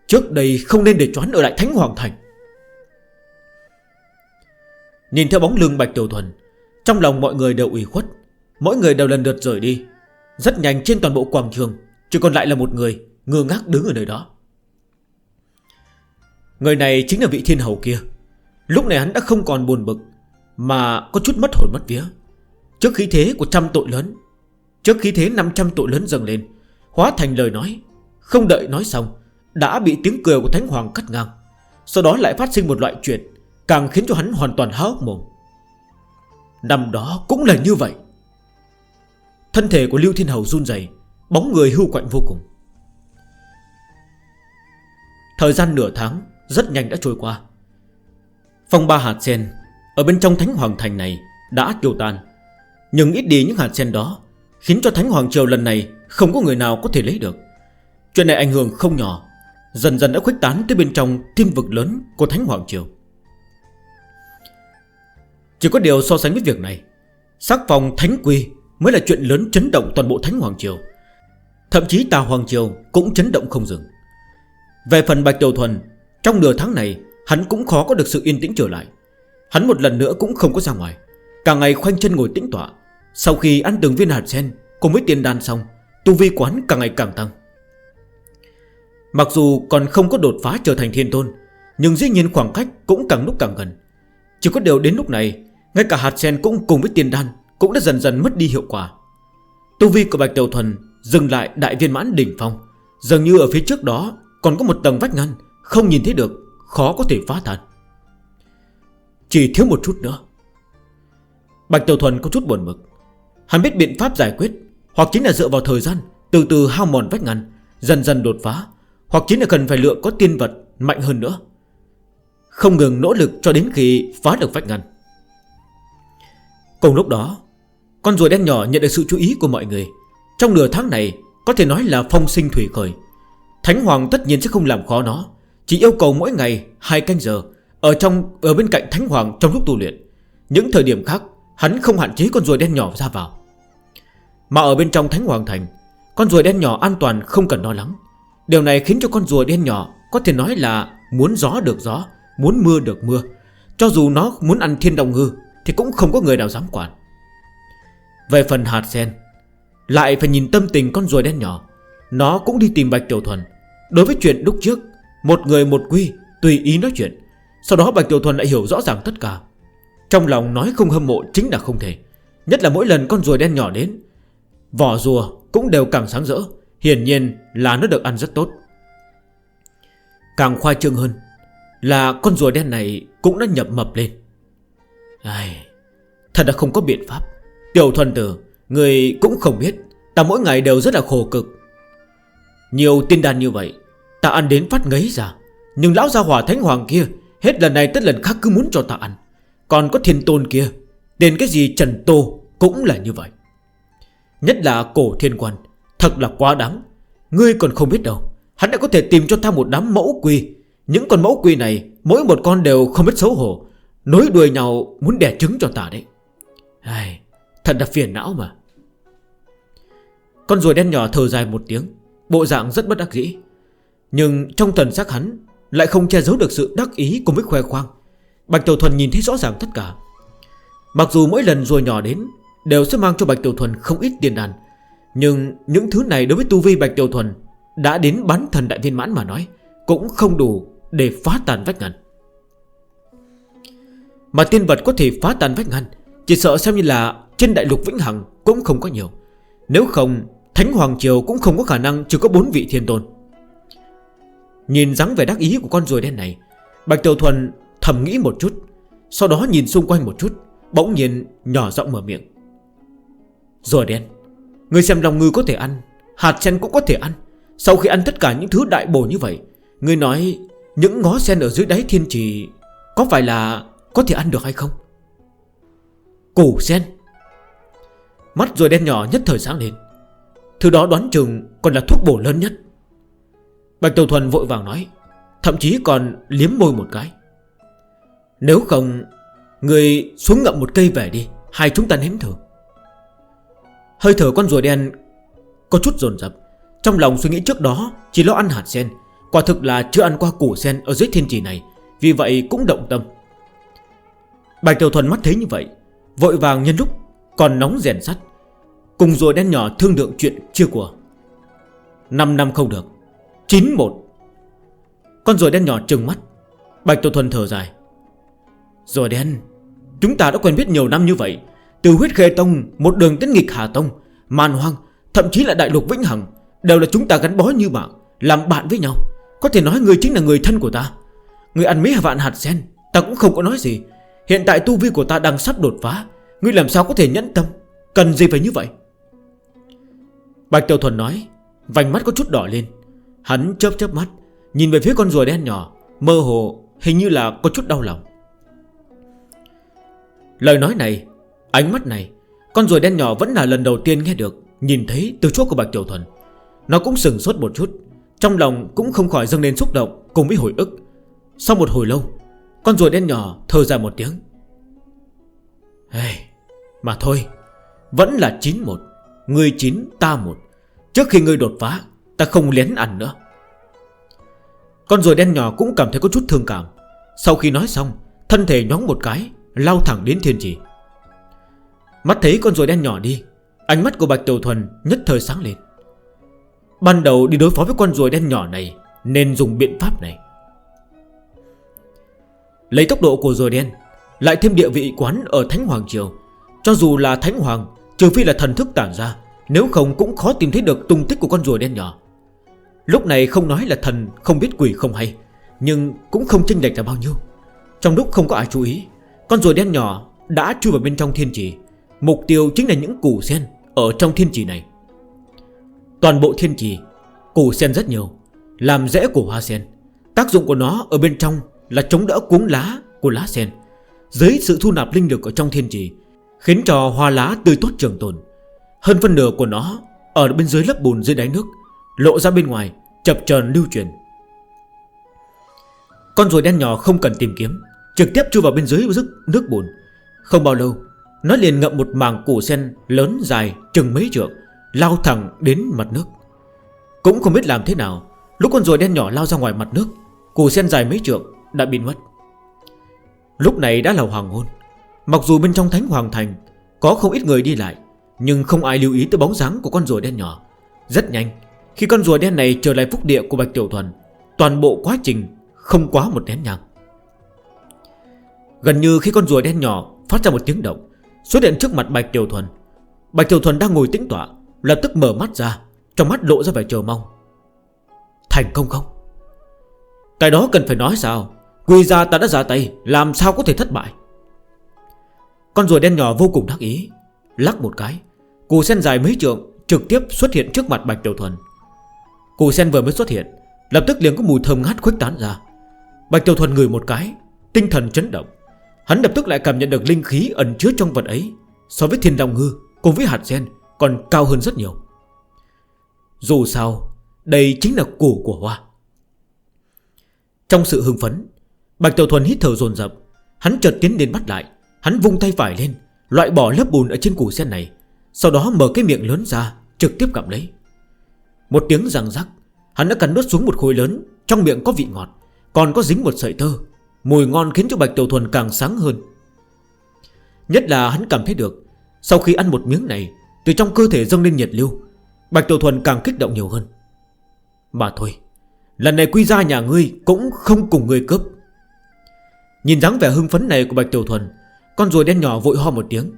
Trước đây không nên để choán ở lại Thánh Hoàng Thành. Nhìn theo bóng lưng Bạch Tiểu Thuần, Trong lòng mọi người đều ủy khuất, Mỗi người đều lần lượt rời đi, Rất nhanh trên toàn bộ quảng trường, Chỉ còn lại là một người ngơ ngác đứng ở nơi đó. Người này chính là vị thiên hầu kia. Lúc này hắn đã không còn buồn bực, Mà có chút mất hồn mất vía. Trước khí thế của trăm tội lớn, Trước khí thế 500 tội lớn dâng lên, Hóa thành lời nói, Không đợi nói xong đã bị tiếng cười của Thánh Hoàng cắt ngang. Sau đó lại phát sinh một loại chuyện Càng khiến cho hắn hoàn toàn há hốc mồm. Năm đó cũng là như vậy. Thân thể của Lưu Thiên Hầu run dày Bóng người hưu quạnh vô cùng. Thời gian nửa tháng Rất nhanh đã trôi qua. Phong ba hạt sen Ở bên trong Thánh Hoàng Thành này Đã tiêu tan. Nhưng ít đi những hạt sen đó Khiến cho Thánh Hoàng Triều lần này Không có người nào có thể lấy được. Chuyện này ảnh hưởng không nhỏ Dần dần đã khuếch tán tới bên trong Thiên vực lớn của Thánh Hoàng Triều. Chỉ có điều so sánh với việc này Sắc phòng Thánh Quy Mới là chuyện lớn chấn động toàn bộ Thánh Hoàng Triều. Thậm chí Tà Hoàng Triều Cũng chấn động không dừng. Về phần Bạch Tiểu Thuần, Trong nửa tháng này, hắn cũng khó có được sự yên tĩnh trở lại. Hắn một lần nữa cũng không có ra ngoài. Cả ngày khoanh chân ngồi tĩnh tọa. Sau khi ăn từng viên hạt sen Cùng với tiền đan xong, Tu vi quán càng ngày càng tăng. Mặc dù còn không có đột phá trở thành thiên tôn, Nhưng dĩ nhiên khoảng cách cũng càng lúc càng gần. Chỉ có điều đến lúc này, Ngay cả hạt sen cũng cùng với tiền đan Cũng đã dần dần mất đi hiệu quả. Tu vi của Bạch Tiểu Thuần dừng lại đại viên mãn đỉnh phong, Dường như ở phía trước đó còn có một tầng vách ngăn Không nhìn thấy được, Khó có thể phá tan. Chỉ thiếu một chút nữa. Bạch Tiểu Thuần có chút buồn bực. Hắn biết biện pháp giải quyết, Hoặc chính là dựa vào thời gian, Từ từ hao mòn vách ngăn, Dần dần đột phá. Hoặc chính là cần phải lựa có tiên vật mạnh hơn nữa. Không ngừng nỗ lực cho đến khi phá được vách ngăn. Cùng lúc đó, Con rùa đen nhỏ nhận được sự chú ý của mọi người. Trong nửa tháng này, Có thể nói là phong sinh thủy khởi. Thánh Hoàng tất nhiên sẽ không làm khó nó, Chỉ yêu cầu mỗi ngày 2 canh giờ Ở trong, ở bên cạnh Thánh Hoàng trong lúc tu luyện. Những thời điểm khác, Hắn không hạn chế con rùa đen nhỏ ra vào. Mà ở bên trong Thánh Hoàng Thành, Con rùa đen nhỏ an toàn không cần lo lắng. Điều này khiến cho con rùa đen nhỏ Có thể nói là muốn gió được gió, Muốn mưa được mưa. Cho dù nó muốn ăn thiên đồng ngư Thì cũng không có người nào dám quản. Về phần hạt sen, Lại phải nhìn tâm tình con rùa đen nhỏ. Nó cũng đi tìm Bạch Tiểu Thuần. Đối với chuyện lúc trước, Một người một quy tùy ý nói chuyện. Sau đó Bạch Tiểu Thuần lại hiểu rõ ràng tất cả. Trong lòng nói không hâm mộ chính là không thể. Nhất là mỗi lần con rùa đen nhỏ đến, Vỏ rùa cũng đều càng sáng rỡ. Hiển nhiên là nó được ăn rất tốt. Càng khoa trương hơn Là con rùa đen này cũng đã nhập mập lên. Ai, Thật là không có biện pháp. Tiểu thuần tử Người cũng không biết. Ta mỗi ngày đều rất là khổ cực. Nhiều tin đàn như vậy Ta ăn đến phát ngấy ra. Nhưng lão gia hỏa thánh hoàng kia Hết lần này tới lần khác cứ muốn cho ta ăn. Còn có thiên tôn kia Tên cái gì Trần Tô cũng là như vậy. Nhất là cổ thiên quan Thật là quá đáng. Ngươi còn không biết đâu Hắn đã có thể tìm cho ta một đám mẫu quy Những con mẫu quy này Mỗi một con đều không biết xấu hổ. Nối đuôi nhau muốn đẻ trứng cho ta đấy. Ai, Thật là phiền não mà. Con rùa đen nhỏ thở dài một tiếng Bộ dạng rất bất đắc dĩ. Nhưng trong thần sắc hắn Lại không che giấu được sự đắc ý cùng với khoe khoang. Bạch Tiểu Thuần nhìn thấy rõ ràng tất cả. Mặc dù mỗi lần rùa nhỏ đến Đều sẽ mang cho Bạch Tiểu Thuần không ít tiền đàn nhưng những thứ này đối với tu vi Bạch Tiểu Thuần Đã đến bắn thần đại viên mãn mà nói, Cũng không đủ để phá tàn vách ngăn. Mà tiên vật có thể phá tàn vách ngăn, Chỉ sợ xem như là trên đại lục Vĩnh Hằng cũng không có nhiều. Nếu không, Thánh Hoàng Triều cũng không có khả năng Chỉ có bốn vị thiên tôn. Nhìn dáng vẻ đắc ý của con ruồi đen này, Bạch Tiểu Thuần thầm nghĩ một chút, Sau đó nhìn xung quanh một chút, Bỗng nhiên nhỏ giọng mở miệng. Ruồi đen Người xem lòng ngư có thể ăn, Hạt sen cũng có thể ăn. Sau khi ăn tất cả những thứ đại bổ như vậy, Người nói những ngó sen ở dưới đáy thiên trì Có phải là có thể ăn được hay không? Củ sen. Mắt rồi đen nhỏ nhất thời sáng lên. Thứ đó đoán chừng còn là thuốc bổ lớn nhất. Bạch Tàu Thuần vội vàng nói, Thậm chí còn liếm môi một cái. Nếu không, Người xuống ngậm một cây về đi, Hai chúng ta nếm thử. Hơi thở con rùa đen có chút dồn dập. Trong lòng suy nghĩ trước đó, chỉ lo ăn hạt sen. Quả thực là chưa ăn qua củ sen ở dưới thiên trì này, Vì vậy cũng động tâm. Bạch Tiểu Thuần mắt thấy như vậy, Vội vàng nhân lúc còn nóng rèn sắt. Cùng rùa đen nhỏ thương lượng chuyện chưa của. 5 năm không được 91 Con rùa đen nhỏ trừng mắt. Bạch Tiểu Thuần thở dài. Rùa đen, Chúng ta đã quen biết nhiều năm như vậy từ huyết khê tông, một đường đến nghịch hà tông Màn hoang, Thậm chí là đại lục vĩnh hằng, Đều là chúng ta gắn bó như bạn, Làm bạn với nhau. Có thể nói người chính là người thân của ta. Người ăn mấy vạn hạt sen, Ta cũng không có nói gì. Hiện tại tu vi của ta đang sắp đột phá, Ngươi làm sao có thể nhẫn tâm, Cần gì phải như vậy? Bạch Tiểu Thuần nói, Vành mắt có chút đỏ lên. Hắn chớp chớp mắt, Nhìn về phía con rùa đen nhỏ, Mơ hồ, hình như là có chút đau lòng. Lời nói này Ánh mắt này Con rùa đen nhỏ vẫn là lần đầu tiên nghe được Nhìn thấy từ chỗ của Bạch Tiểu Thuần. Nó cũng sừng sốt một chút Trong lòng cũng không khỏi dâng lên xúc động Cùng với hồi ức. Sau một hồi lâu Con rùa đen nhỏ thờ ra một tiếng. Hey, Mà thôi Vẫn là 9-1 Người 9 ta 1 Trước khi người đột phá Ta không lén ăn nữa. Con rùa đen nhỏ cũng cảm thấy có chút thương cảm. Sau khi nói xong Thân thể nhóng một cái Lao thẳng đến thiên trì Mắt thấy con rùa đen nhỏ đi, Ánh mắt của Bạch Tiểu Thuần nhất thời sáng lên. Ban đầu đi đối phó với con rùa đen nhỏ này Nên dùng biện pháp này. Lấy tốc độ của rùa đen, Lại thêm địa vị quán ở Thánh Hoàng Triều. Cho dù là Thánh Hoàng, Trừ phi là thần thức tản ra, Nếu không cũng khó tìm thấy được tung tích của con rùa đen nhỏ. Lúc này không nói là thần không biết quỷ không hay, Nhưng cũng không chênh lệch là bao nhiêu. Trong lúc không có ai chú ý, Con rùa đen nhỏ đã chui vào bên trong thiên trì Mục tiêu chính là những củ sen Ở trong thiên trì này. Toàn bộ thiên trì, Củ sen rất nhiều, Làm rễ của hoa sen. Tác dụng của nó ở bên trong Là chống đỡ cuống lá của lá sen. Dưới sự thu nạp linh lực ở trong thiên trì, Khiến cho hoa lá tươi tốt trường tồn. Hơn phân nửa của nó Ở bên dưới lớp bùn dưới đáy nước, Lộ ra bên ngoài, chập trần lưu truyền. Con rùi đen nhỏ không cần tìm kiếm, Trực tiếp chui vào bên dưới nước bùn. Không bao lâu nó liền ngậm một màng củ sen lớn dài chừng mấy trượng, Lao thẳng đến mặt nước. Cũng không biết làm thế nào, Lúc con rùa đen nhỏ lao ra ngoài mặt nước, Củ sen dài mấy trượng đã bị mất Lúc này đã là hoàng hôn. Mặc dù bên trong thánh hoàng thành Có không ít người đi lại, Nhưng không ai lưu ý tới bóng dáng của con rùa đen nhỏ. Rất nhanh, Khi con rùa đen này trở lại phúc địa của Bạch Tiểu Thuần, Toàn bộ quá trình không quá một nén nhàng Gần như khi con rùa đen nhỏ phát ra một tiếng động Xuất hiện trước mặt Bạch Tiểu Thuần. Bạch Tiểu Thuần đang ngồi tĩnh tọa, Lập tức mở mắt ra Trong mắt lộ ra vẻ chờ mong. Thành công không? Cái đó cần phải nói sao? Quy ra ta đã giả tay Làm sao có thể thất bại? Con rùa đen nhỏ vô cùng đắc ý Lắc một cái. Cù sen dài mấy trượng Trực tiếp xuất hiện trước mặt Bạch Tiểu Thuần. Cù sen vừa mới xuất hiện Lập tức liền có mùi thơm ngát khuếch tán ra. Bạch Tiểu Thuần ngửi một cái Tinh thần chấn động. Hắn lập tức lại cảm nhận được linh khí ẩn chứa trong vật ấy. So với thiên long ngư, Cùng với hạt sen, còn cao hơn rất nhiều. Dù sao, Đây chính là củ của hoa. Trong sự hưng phấn, Bạch Tiểu Thuần hít thở dồn dập. Hắn chợt tiến đến bắt lại. Hắn vung tay phải lên, Loại bỏ lớp bùn ở trên củ sen này. Sau đó mở cái miệng lớn ra, Trực tiếp gặm lấy. Một tiếng răng rắc, Hắn đã cắn đốt xuống một khối lớn, Trong miệng có vị ngọt, Còn có dính một sợi thơ. Mùi ngon khiến cho Bạch Tiểu Thuần càng sáng hơn. Nhất là hắn cảm thấy được, Sau khi ăn một miếng này, Từ trong cơ thể dâng lên nhiệt lưu, Bạch Tiểu Thuần càng kích động nhiều hơn. Mà thôi, Lần này quy ra nhà ngươi cũng không cùng ngươi cướp. Nhìn dáng vẻ hưng phấn này của Bạch Tiểu Thuần, Con rùa đen nhỏ vội ho một tiếng.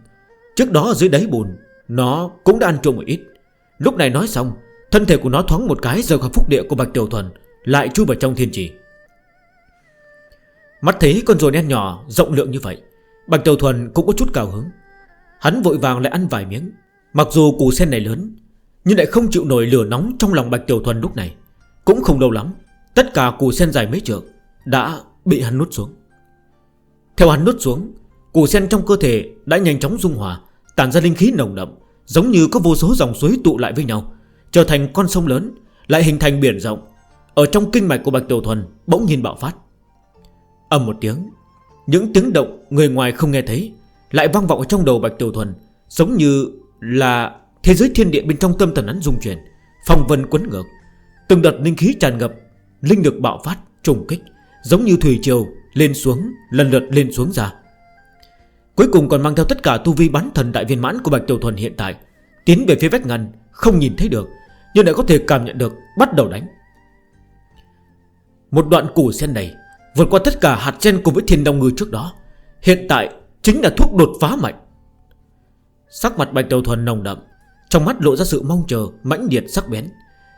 Trước đó dưới đáy bùn, Nó cũng đã ăn trộm một ít. Lúc này nói xong, Thân thể của nó thoáng một cái rời khỏi phúc địa của Bạch Tiểu Thuần, Lại chui vào trong thiên trì. Mắt thấy con rùa đen nhỏ rộng lượng như vậy, Bạch Tiểu Thuần cũng có chút cao hứng. Hắn vội vàng lại ăn vài miếng. Mặc dù củ sen này lớn, Nhưng lại không chịu nổi lửa nóng trong lòng Bạch Tiểu Thuần lúc này. Cũng không lâu lắm, Tất cả củ sen dài mấy trượng Đã bị hắn nuốt xuống. Theo hắn nuốt xuống, Củ sen trong cơ thể đã nhanh chóng dung hòa, Tản ra linh khí nồng đậm, Giống như có vô số dòng suối tụ lại với nhau, Trở thành con sông lớn, Lại hình thành biển rộng. Ở trong kinh mạch của Bạch Tiểu Thuần bỗng nhiên bạo phát. Âm một tiếng Những tiếng động người ngoài không nghe thấy Lại vang vọng trong đầu Bạch Tiểu Thuần Giống như là thế giới thiên địa bên trong tâm thần hắn dung chuyển Phong vân quấn ngược. Từng đợt linh khí tràn ngập Linh lực bạo phát, trùng kích Giống như thủy triều, lên xuống, lần lượt lên xuống ra. Cuối cùng còn mang theo tất cả tu vi bán thần đại viên mãn của Bạch Tiểu Thuần hiện tại Tiến về phía vách ngăn, không nhìn thấy được Nhưng lại có thể cảm nhận được, bắt đầu đánh. Một đoạn củ sen này Vượt qua tất cả hạt sen cùng với thiên đông ngư trước đó, Hiện tại chính là thuốc đột phá mạnh. Sắc mặt Bạch Đầu Thuần nồng đậm, Trong mắt lộ ra sự mong chờ, mãnh liệt, sắc bén.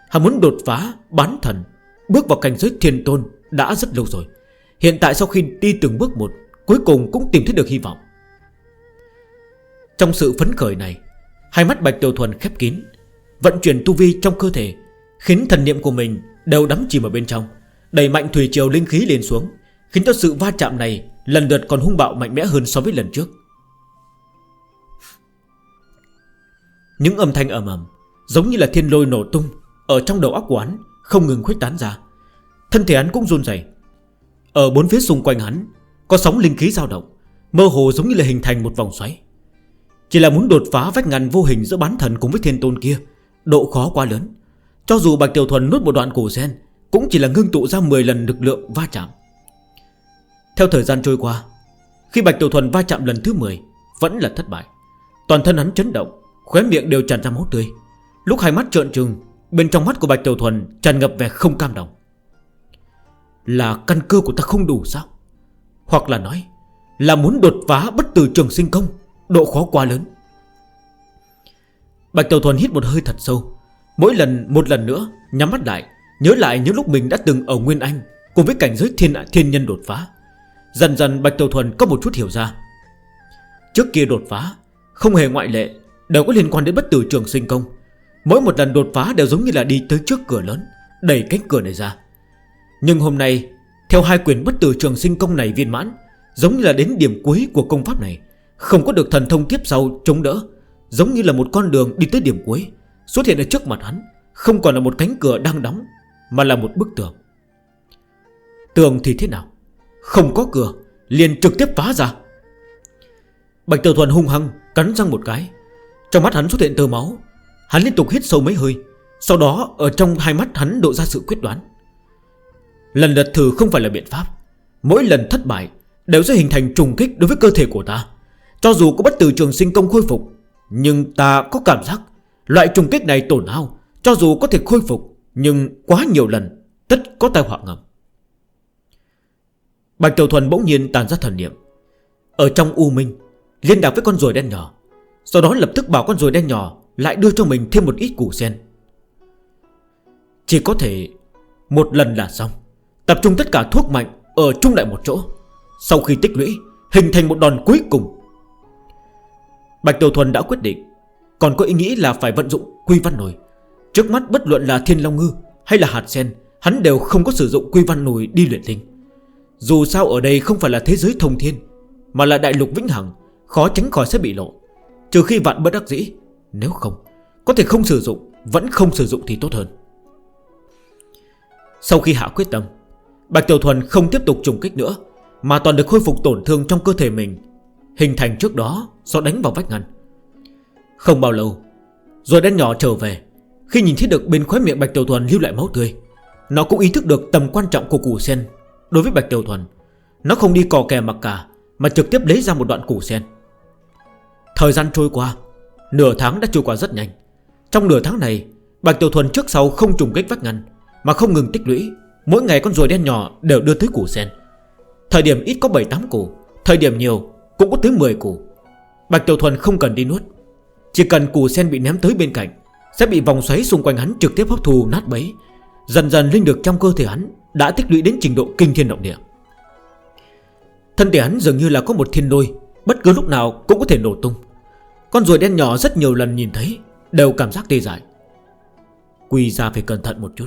Hắn muốn đột phá, bán thần, Bước vào cảnh giới thiên tôn đã rất lâu rồi. Hiện tại sau khi đi từng bước một, Cuối cùng cũng tìm thấy được hy vọng. Trong sự phấn khởi này, Hai mắt Bạch Đầu Thuần khép kín, Vận chuyển tu vi trong cơ thể, Khiến thần niệm của mình đều đắm chìm ở bên trong. Đẩy mạnh thủy triều linh khí lên xuống, Khiến cho sự va chạm này Lần lượt còn hung bạo mạnh mẽ hơn so với lần trước. Những âm thanh ầm ầm, Giống như là thiên lôi nổ tung, Ở trong đầu óc của hắn Không ngừng khuếch tán ra. Thân thể hắn cũng run rẩy. Ở bốn phía xung quanh hắn, Có sóng linh khí dao động, Mơ hồ giống như là hình thành một vòng xoáy. Chỉ là muốn đột phá vách ngăn vô hình giữa bán thần cùng với thiên tôn kia, Độ khó quá lớn. Cho dù Bạch Tiểu Thuần nuốt một đoạn cổ sen cũng chỉ là ngưng tụ ra 10 lần lực lượng va chạm. Theo thời gian trôi qua, Khi Bạch Tiểu Thuần va chạm lần thứ 10 Vẫn là thất bại. Toàn thân hắn chấn động, Khóe miệng đều tràn ra máu tươi. Lúc hai mắt trợn trừng, Bên trong mắt của Bạch Tiểu Thuần tràn ngập vẻ không cam đồng Là căn cơ của ta không đủ sao? Hoặc là nói, Là muốn đột phá bất từ trường sinh công, Độ khó quá lớn. Bạch Tiểu Thuần hít một hơi thật sâu, Mỗi lần, một lần nữa, nhắm mắt lại Nhớ lại những lúc mình đã từng ở Nguyên Anh Cùng với cảnh giới thiên, thiên nhân đột phá Dần dần Bạch Tiểu Thuần có một chút hiểu ra. Trước kia đột phá Không hề ngoại lệ Đều có liên quan đến bất tử trường sinh công. Mỗi một lần đột phá đều giống như là đi tới trước cửa lớn Đẩy cánh cửa này ra. Nhưng hôm nay Theo hai quyền bất tử trường sinh công này viên mãn Giống như là đến điểm cuối của công pháp này Không có được thần thông tiếp sau chống đỡ Giống như là một con đường đi tới điểm cuối Xuất hiện ở trước mặt hắn Không còn là một cánh cửa đang đóng mà là một bức tường. Tường thì thế nào? Không có cửa, Liền trực tiếp phá ra. Bạch Tiểu Thuần hung hăng Cắn răng một cái. Trong mắt hắn xuất hiện tờ máu. Hắn liên tục hít sâu mấy hơi. Sau đó, ở trong hai mắt hắn độ ra sự quyết đoán. Lần lật thử không phải là biện pháp. Mỗi lần thất bại Đều sẽ hình thành trùng kích đối với cơ thể của ta. Cho dù có bất tử trường sinh công khôi phục, Nhưng ta có cảm giác Loại trùng kích này tổn hao. Cho dù có thể khôi phục nhưng quá nhiều lần, Tất có tai họa ngầm. Bạch Tiểu Thuần bỗng nhiên tàn ra thần niệm. Ở trong U Minh, Liên lạc với con rùi đen nhỏ. Sau đó lập tức bảo con rùi đen nhỏ Lại đưa cho mình thêm một ít củ sen. Chỉ có thể Một lần là xong. Tập trung tất cả thuốc mạnh Ở chung lại một chỗ. Sau khi tích lũy, Hình thành một đòn cuối cùng. Bạch Tiểu Thuần đã quyết định, Còn có ý nghĩ là phải vận dụng quy văn nổi Trước mắt bất luận là thiên long ngư Hay là hạt sen, Hắn đều không có sử dụng quy văn nổi đi luyện linh. Dù sao ở đây không phải là thế giới thông thiên, Mà là đại lục vĩnh hằng, Khó tránh khỏi sẽ bị lộ. Trừ khi vạn bất đắc dĩ, Nếu không, Có thể không sử dụng, Vẫn không sử dụng thì tốt hơn. Sau khi hạ quyết tâm, Bạch Tiểu Thuần không tiếp tục trùng kích nữa, Mà toàn được khôi phục tổn thương trong cơ thể mình, Hình thành trước đó Do đánh vào vách ngăn. Không bao lâu Rồi đen nhỏ trở về khi nhìn thấy được bên khóe miệng Bạch Tiểu Thuần lưu lại máu tươi, Nó cũng ý thức được tầm quan trọng của củ sen. Đối với Bạch Tiểu Thuần, Nó không đi cò kè mặc cả, Mà trực tiếp lấy ra một đoạn củ sen. Thời gian trôi qua, Nửa tháng đã trôi qua rất nhanh. Trong nửa tháng này, Bạch Tiểu Thuần trước sau không trùng kích vách ngăn, Mà không ngừng tích lũy. Mỗi ngày con ruồi đen nhỏ đều đưa tới củ sen. Thời điểm ít có 7-8 củ, Thời điểm nhiều cũng có tới 10 củ. Bạch Tiểu Thuần không cần đi nuốt, Chỉ cần củ sen bị ném tới bên cạnh sẽ bị vòng xoáy xung quanh hắn trực tiếp hấp thù nát bấy. Dần dần linh lực trong cơ thể hắn Đã tích lũy đến trình độ kinh thiên động địa. Thân thể hắn dường như là có một thiên đôi Bất cứ lúc nào cũng có thể nổ tung. Con ruồi đen nhỏ rất nhiều lần nhìn thấy, Đều cảm giác tê dại. Quy ra phải cẩn thận một chút,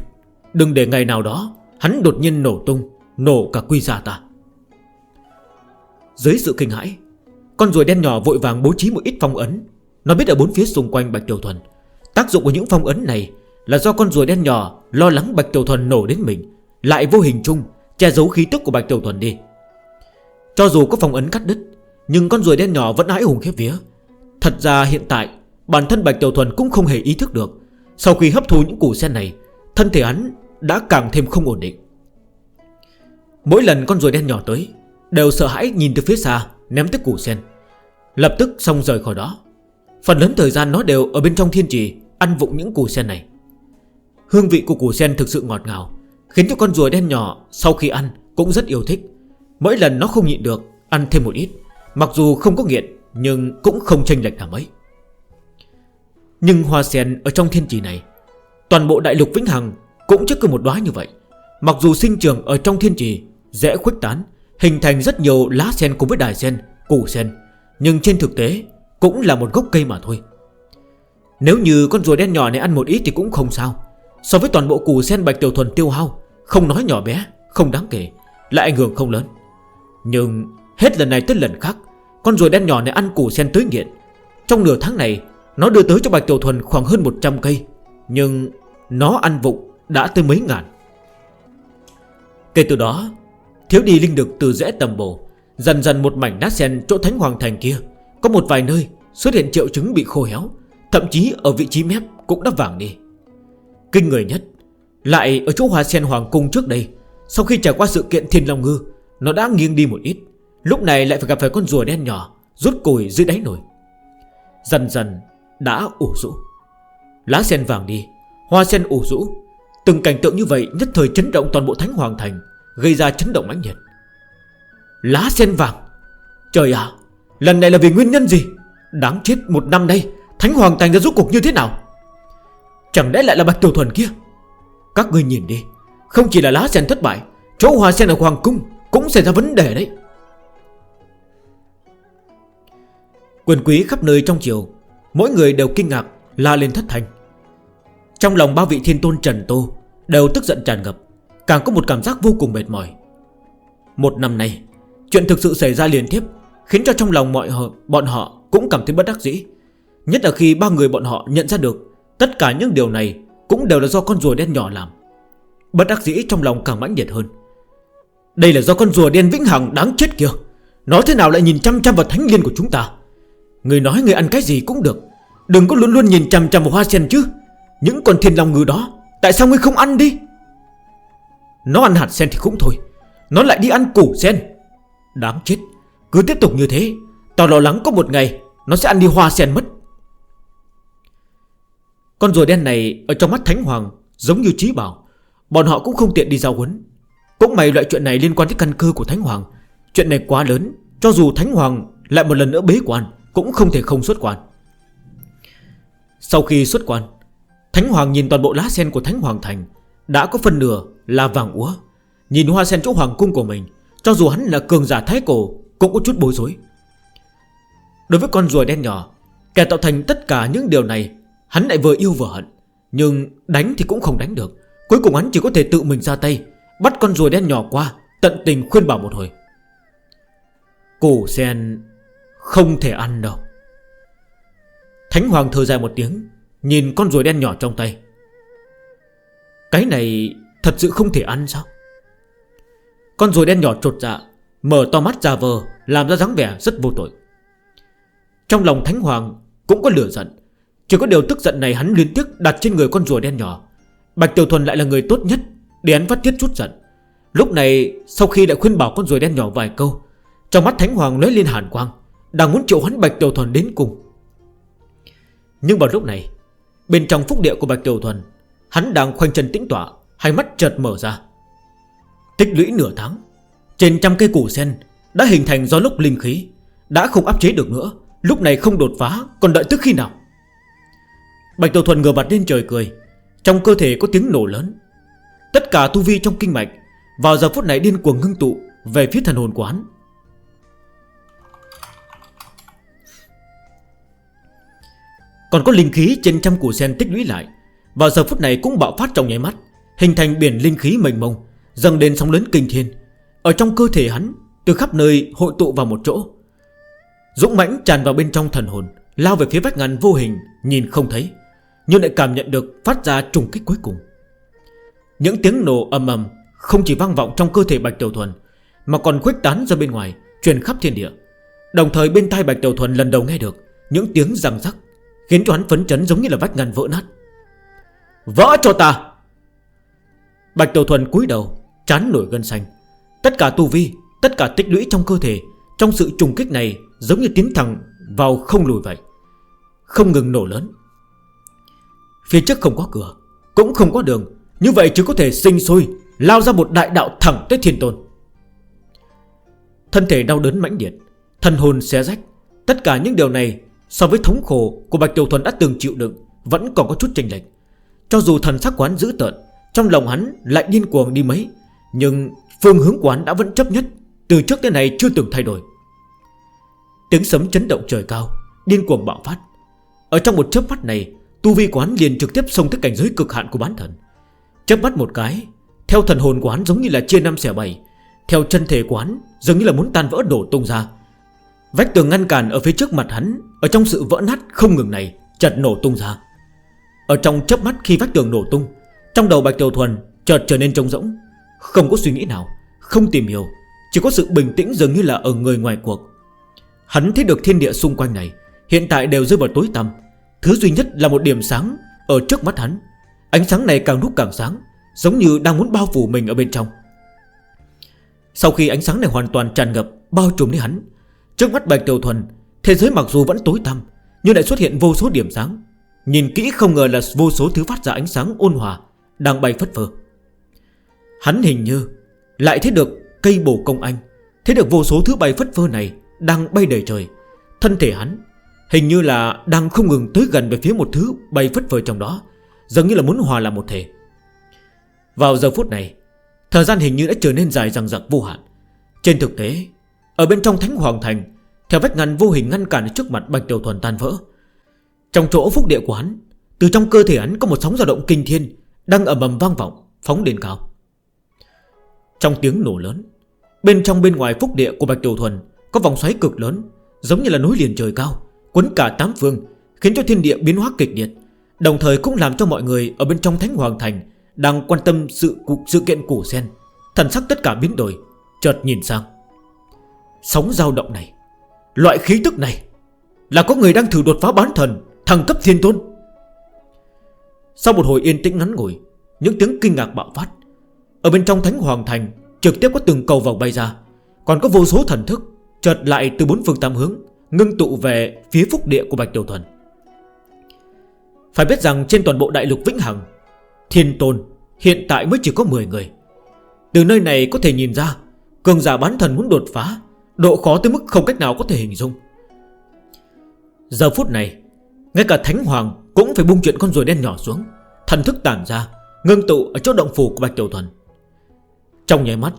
Đừng để ngày nào đó Hắn đột nhiên nổ tung, Nổ cả quy ra ta. Dưới sự kinh hãi, Con ruồi đen nhỏ vội vàng bố trí một ít phong ấn. Nó biết ở bốn phía xung quanh Bạch Tiểu Thuần Tác dụng của những phong ấn này Là do con rùa đen nhỏ lo lắng Bạch Tiểu Thuần nổ đến mình, Lại vô hình chung che giấu khí tức của Bạch Tiểu Thuần đi. Cho dù có phong ấn cắt đứt, Nhưng con rùa đen nhỏ vẫn ái hùng khiếp vía. Thật ra hiện tại, Bản thân Bạch Tiểu Thuần cũng không hề ý thức được, Sau khi hấp thu những củ sen này, Thân thể hắn đã càng thêm không ổn định. Mỗi lần con rùa đen nhỏ tới, Đều sợ hãi nhìn từ phía xa, Ném tức củ sen. Lập tức xong rời khỏi đó. Phần lớn thời gian nó đều ở bên trong thiên trì Ăn vụng những củ sen này. Hương vị của củ sen thực sự ngọt ngào Khiến cho con rùa đen nhỏ sau khi ăn Cũng rất yêu thích. Mỗi lần nó không nhịn được Ăn thêm một ít Mặc dù không có nghiện Nhưng cũng không chênh lệch nào mấy. Nhưng hoa sen ở trong thiên trì này Toàn bộ đại lục Vĩnh Hằng Cũng chắc cứ một đóa như vậy. Mặc dù sinh trưởng ở trong thiên trì Dễ khuếch tán Hình thành rất nhiều lá sen cùng với đài sen, củ sen Nhưng trên thực tế cũng là một gốc cây mà thôi. Nếu như con rùa đen nhỏ này ăn một ít thì cũng không sao. So với toàn bộ củ sen bạch tiểu thuần tiêu hao Không nói nhỏ bé, không đáng kể Lại ảnh hưởng không lớn. Nhưng hết lần này tới lần khác Con rùa đen nhỏ này ăn củ sen tới nghiện. Trong nửa tháng này Nó đưa tới cho bạch tiểu thuần khoảng hơn 100 cây Nhưng nó ăn vụng đã tới mấy ngàn. Kể từ đó Thiếu đi linh lực từ rẽ tầm bổ Dần dần một mảnh nát sen chỗ thánh hoàng thành kia Có một vài nơi xuất hiện triệu chứng bị khô héo. Thậm chí ở vị trí mép cũng đắp vàng đi. Kinh người nhất, Lại ở chỗ hoa sen hoàng cung trước đây, Sau khi trải qua sự kiện thiên long ngư, Nó đã nghiêng đi một ít. Lúc này lại phải gặp phải con rùa đen nhỏ, Rút cùi dưới đáy nổi Dần dần đã ủ rũ. Lá sen vàng đi, Hoa sen ủ rũ. Từng cảnh tượng như vậy nhất thời chấn động toàn bộ thánh hoàng thành, Gây ra chấn động mãnh nhiệt Lá sen vàng. Trời ạ, Lần này là vì nguyên nhân gì? Đáng chết một năm đây. Thánh Hoàng Thành ra rốt cuộc như thế nào? Chẳng lẽ lại là Bạch Tiểu Thuần kia? Các người nhìn đi Không chỉ là lá sen thất bại Chỗ hoa sen ở Hoàng Cung Cũng xảy ra vấn đề đấy. Quyền quý khắp nơi trong chiều Mỗi người đều kinh ngạc La lên thất thành Trong lòng ba vị thiên tôn Trần Tô Đều tức giận tràn ngập Càng có một cảm giác vô cùng mệt mỏi. Một năm nay Chuyện thực sự xảy ra liên tiếp Khiến cho trong lòng mọi họ, bọn họ cũng cảm thấy bất đắc dĩ. Nhất là khi ba người bọn họ nhận ra được Tất cả những điều này Cũng đều là do con rùa đen nhỏ làm. Bất đắc dĩ trong lòng càng mãnh nhiệt hơn. Đây là do con rùa đen vĩnh hằng đáng chết kia. Nó thế nào lại nhìn chăm chăm vào thánh liên của chúng ta? Người nói người ăn cái gì cũng được. Đừng có luôn luôn nhìn chăm chăm vào hoa sen chứ. Những con thiên long ngư đó, Tại sao người không ăn đi? Nó ăn hạt sen thì cũng thôi. Nó lại đi ăn củ sen. Đáng chết. Cứ tiếp tục như thế, Tao lo lắng có một ngày Nó sẽ ăn đi hoa sen mất. Con rùa đen này ở trong mắt Thánh Hoàng Giống như trí bảo. Bọn họ cũng không tiện đi giao huấn. Cũng may loại chuyện này liên quan tới căn cơ của Thánh Hoàng. Chuyện này quá lớn, Cho dù Thánh Hoàng lại một lần nữa bế quan, Cũng không thể không xuất quan. Sau khi xuất quan, Thánh Hoàng nhìn toàn bộ lá sen của Thánh Hoàng Thành. Đã có phần nửa là vàng úa. Nhìn hoa sen chỗ hoàng cung của mình, Cho dù hắn là cường giả thái cổ, Cũng có chút bối rối. Đối với con rùa đen nhỏ, Kẻ tạo thành tất cả những điều này Hắn lại vừa yêu vừa hận, Nhưng đánh thì cũng không đánh được. Cuối cùng hắn chỉ có thể tự mình ra tay, Bắt con rùa đen nhỏ qua, Tận tình khuyên bảo một hồi. Cổ sen không thể ăn đâu. Thánh Hoàng thơ dài một tiếng, Nhìn con rùa đen nhỏ trong tay. Cái này thật sự không thể ăn sao? Con rùa đen nhỏ trột dạ Mở to mắt ra vờ, Làm ra dáng vẻ rất vô tội. Trong lòng Thánh Hoàng cũng có lửa giận chỉ có điều tức giận này hắn liên tiếp đặt trên người con rùa đen nhỏ. Bạch Tiểu Thuần lại là người tốt nhất Để hắn phát thiết chút giận. Lúc này, sau khi đã khuyên bảo con rùa đen nhỏ vài câu, Trong mắt Thánh Hoàng lấy lên hàn quang, Đang muốn triệu hắn Bạch Tiểu Thuần đến cùng. Nhưng vào lúc này, Bên trong phúc địa của Bạch Tiểu Thuần, Hắn đang khoanh chân tĩnh tỏa Hai mắt chợt mở ra. Tích lũy nửa tháng, Trên trăm cây củ sen Đã hình thành do lúc linh khí, Đã không áp chế được nữa, Lúc này không đột phá Còn đợi tức khi nào? Bạch Tiểu Thuần ngờ mặt lên trời cười. Trong cơ thể có tiếng nổ lớn. Tất cả tu vi trong kinh mạch Vào giờ phút này điên cuồng ngưng tụ Về phía thần hồn quán. Còn có linh khí trên trăm củ sen tích lũy lại. Vào giờ phút này cũng bạo phát trong nháy mắt, Hình thành biển linh khí mênh mông, Dâng đến sóng lớn kinh thiên. Ở trong cơ thể hắn, Từ khắp nơi hội tụ vào một chỗ. Dũng mãnh tràn vào bên trong thần hồn, Lao về phía vách ngăn vô hình, Nhìn không thấy. Nhưng lại cảm nhận được phát ra trùng kích cuối cùng. Những tiếng nổ âm ầm Không chỉ vang vọng trong cơ thể Bạch Tiểu Thuần Mà còn khuếch tán ra bên ngoài Truyền khắp thiên địa. Đồng thời bên tai Bạch Tiểu Thuần lần đầu nghe được Những tiếng răng rắc Khiến cho hắn phấn chấn giống như là vách ngăn vỡ nát. Vỡ cho ta! Bạch Tiểu Thuần cúi đầu Chán nổi gân xanh. Tất cả tu vi, tất cả tích lũy trong cơ thể Trong sự trùng kích này giống như tiến thẳng vào không lùi vậy. Không ngừng nổ lớn. Phía trước không có cửa, Cũng không có đường. Như vậy chứ có thể sinh sôi, Lao ra một đại đạo thẳng tới thiên tôn. Thân thể đau đớn mãnh liệt, Thần hồn xé rách. Tất cả những điều này, so với thống khổ của Bạch Tiểu Thuần đã từng chịu đựng, Vẫn còn có chút chênh lệch. Cho dù thần sắc quán giữ tợn, Trong lòng hắn lại điên cuồng đi mấy, Nhưng phương hướng quán đã vẫn chấp nhất. Từ trước tới nay chưa từng thay đổi. Tiếng sấm chấn động trời cao, Điên cuồng bạo phát. Ở trong một chớp mắt này Tu vi quán liền trực tiếp xông tới cảnh giới cực hạn của bán thần. Chấp mắt một cái, Theo thần hồn quán giống như là chia năm xẻ bảy. Theo chân thể quán Giống như là muốn tan vỡ đổ tung ra. Vách tường ngăn cản ở phía trước mặt hắn, Ở trong sự vỡ nát không ngừng này Chật nổ tung ra. Ở trong chấp mắt khi vách tường nổ tung, Trong đầu Bạch Tiểu Thuần chợt trở nên trông rỗng. Không có suy nghĩ nào, Không tìm hiểu, Chỉ có sự bình tĩnh dường như là ở người ngoài cuộc. Hắn thấy được thiên địa xung quanh này, Hiện tại đều rơi vào tối tăm. Thứ duy nhất là một điểm sáng Ở trước mắt hắn. Ánh sáng này càng lúc càng sáng, Giống như đang muốn bao phủ mình ở bên trong. Sau khi ánh sáng này hoàn toàn tràn ngập, Bao trùm đến hắn, Trước mắt Bạch Tiểu Thuần, Thế giới mặc dù vẫn tối tăm, Nhưng lại xuất hiện vô số điểm sáng. Nhìn kỹ không ngờ là vô số thứ phát ra ánh sáng ôn hòa, Đang bay phất phơ. Hắn hình như Lại thấy được cây bổ công anh, Thấy được vô số thứ bay phất phơ này Đang bay đầy trời. Thân thể hắn Hình như là đang không ngừng tới gần về phía một thứ bay phất phơi trong đó, Dường như là muốn hòa làm một thể. Vào giờ phút này, Thời gian hình như đã trở nên dài rằng rạc vô hạn. Trên thực tế, Ở bên trong Thánh Hoàng Thành, Theo vách ngăn vô hình ngăn cản trước mặt Bạch Tiểu Thuần tan vỡ. Trong chỗ phúc địa của hắn, Từ trong cơ thể hắn có một sóng dao động kinh thiên Đang ẩm ầm vang vọng, Phóng đến cao. Trong tiếng nổ lớn, Bên trong bên ngoài phúc địa của Bạch Tiểu Thuần Có vòng xoáy cực lớn, Giống như là núi liền trời cao. Quấn cả tám phương Khiến cho thiên địa biến hóa kịch liệt, Đồng thời cũng làm cho mọi người ở bên trong Thánh Hoàng Thành Đang quan tâm sự sự kiện củ sen. Thần sắc tất cả biến đổi, Chợt nhìn sang. Sóng dao động này, Loại khí tức này, Là có người đang thử đột phá bán thần Thằng cấp thiên tôn. Sau một hồi yên tĩnh ngắn ngủi, Những tiếng kinh ngạc bạo phát, Ở bên trong Thánh Hoàng Thành Trực tiếp có từng cầu vào bay ra, Còn có vô số thần thức Chợt lại từ bốn phương tám hướng ngưng tụ về phía phúc địa của Bạch Tiểu Thuần. Phải biết rằng trên toàn bộ đại lục Vĩnh Hằng, Thiên Tôn hiện tại mới chỉ có 10 người. Từ nơi này có thể nhìn ra, Cường giả bán thần muốn đột phá, Độ khó tới mức không cách nào có thể hình dung. Giờ phút này, Ngay cả Thánh Hoàng cũng phải bung chuyện con rùa đen nhỏ xuống, Thần thức tản ra, Ngưng tụ ở chỗ động phủ của Bạch Tiểu Thuần. Trong nháy mắt,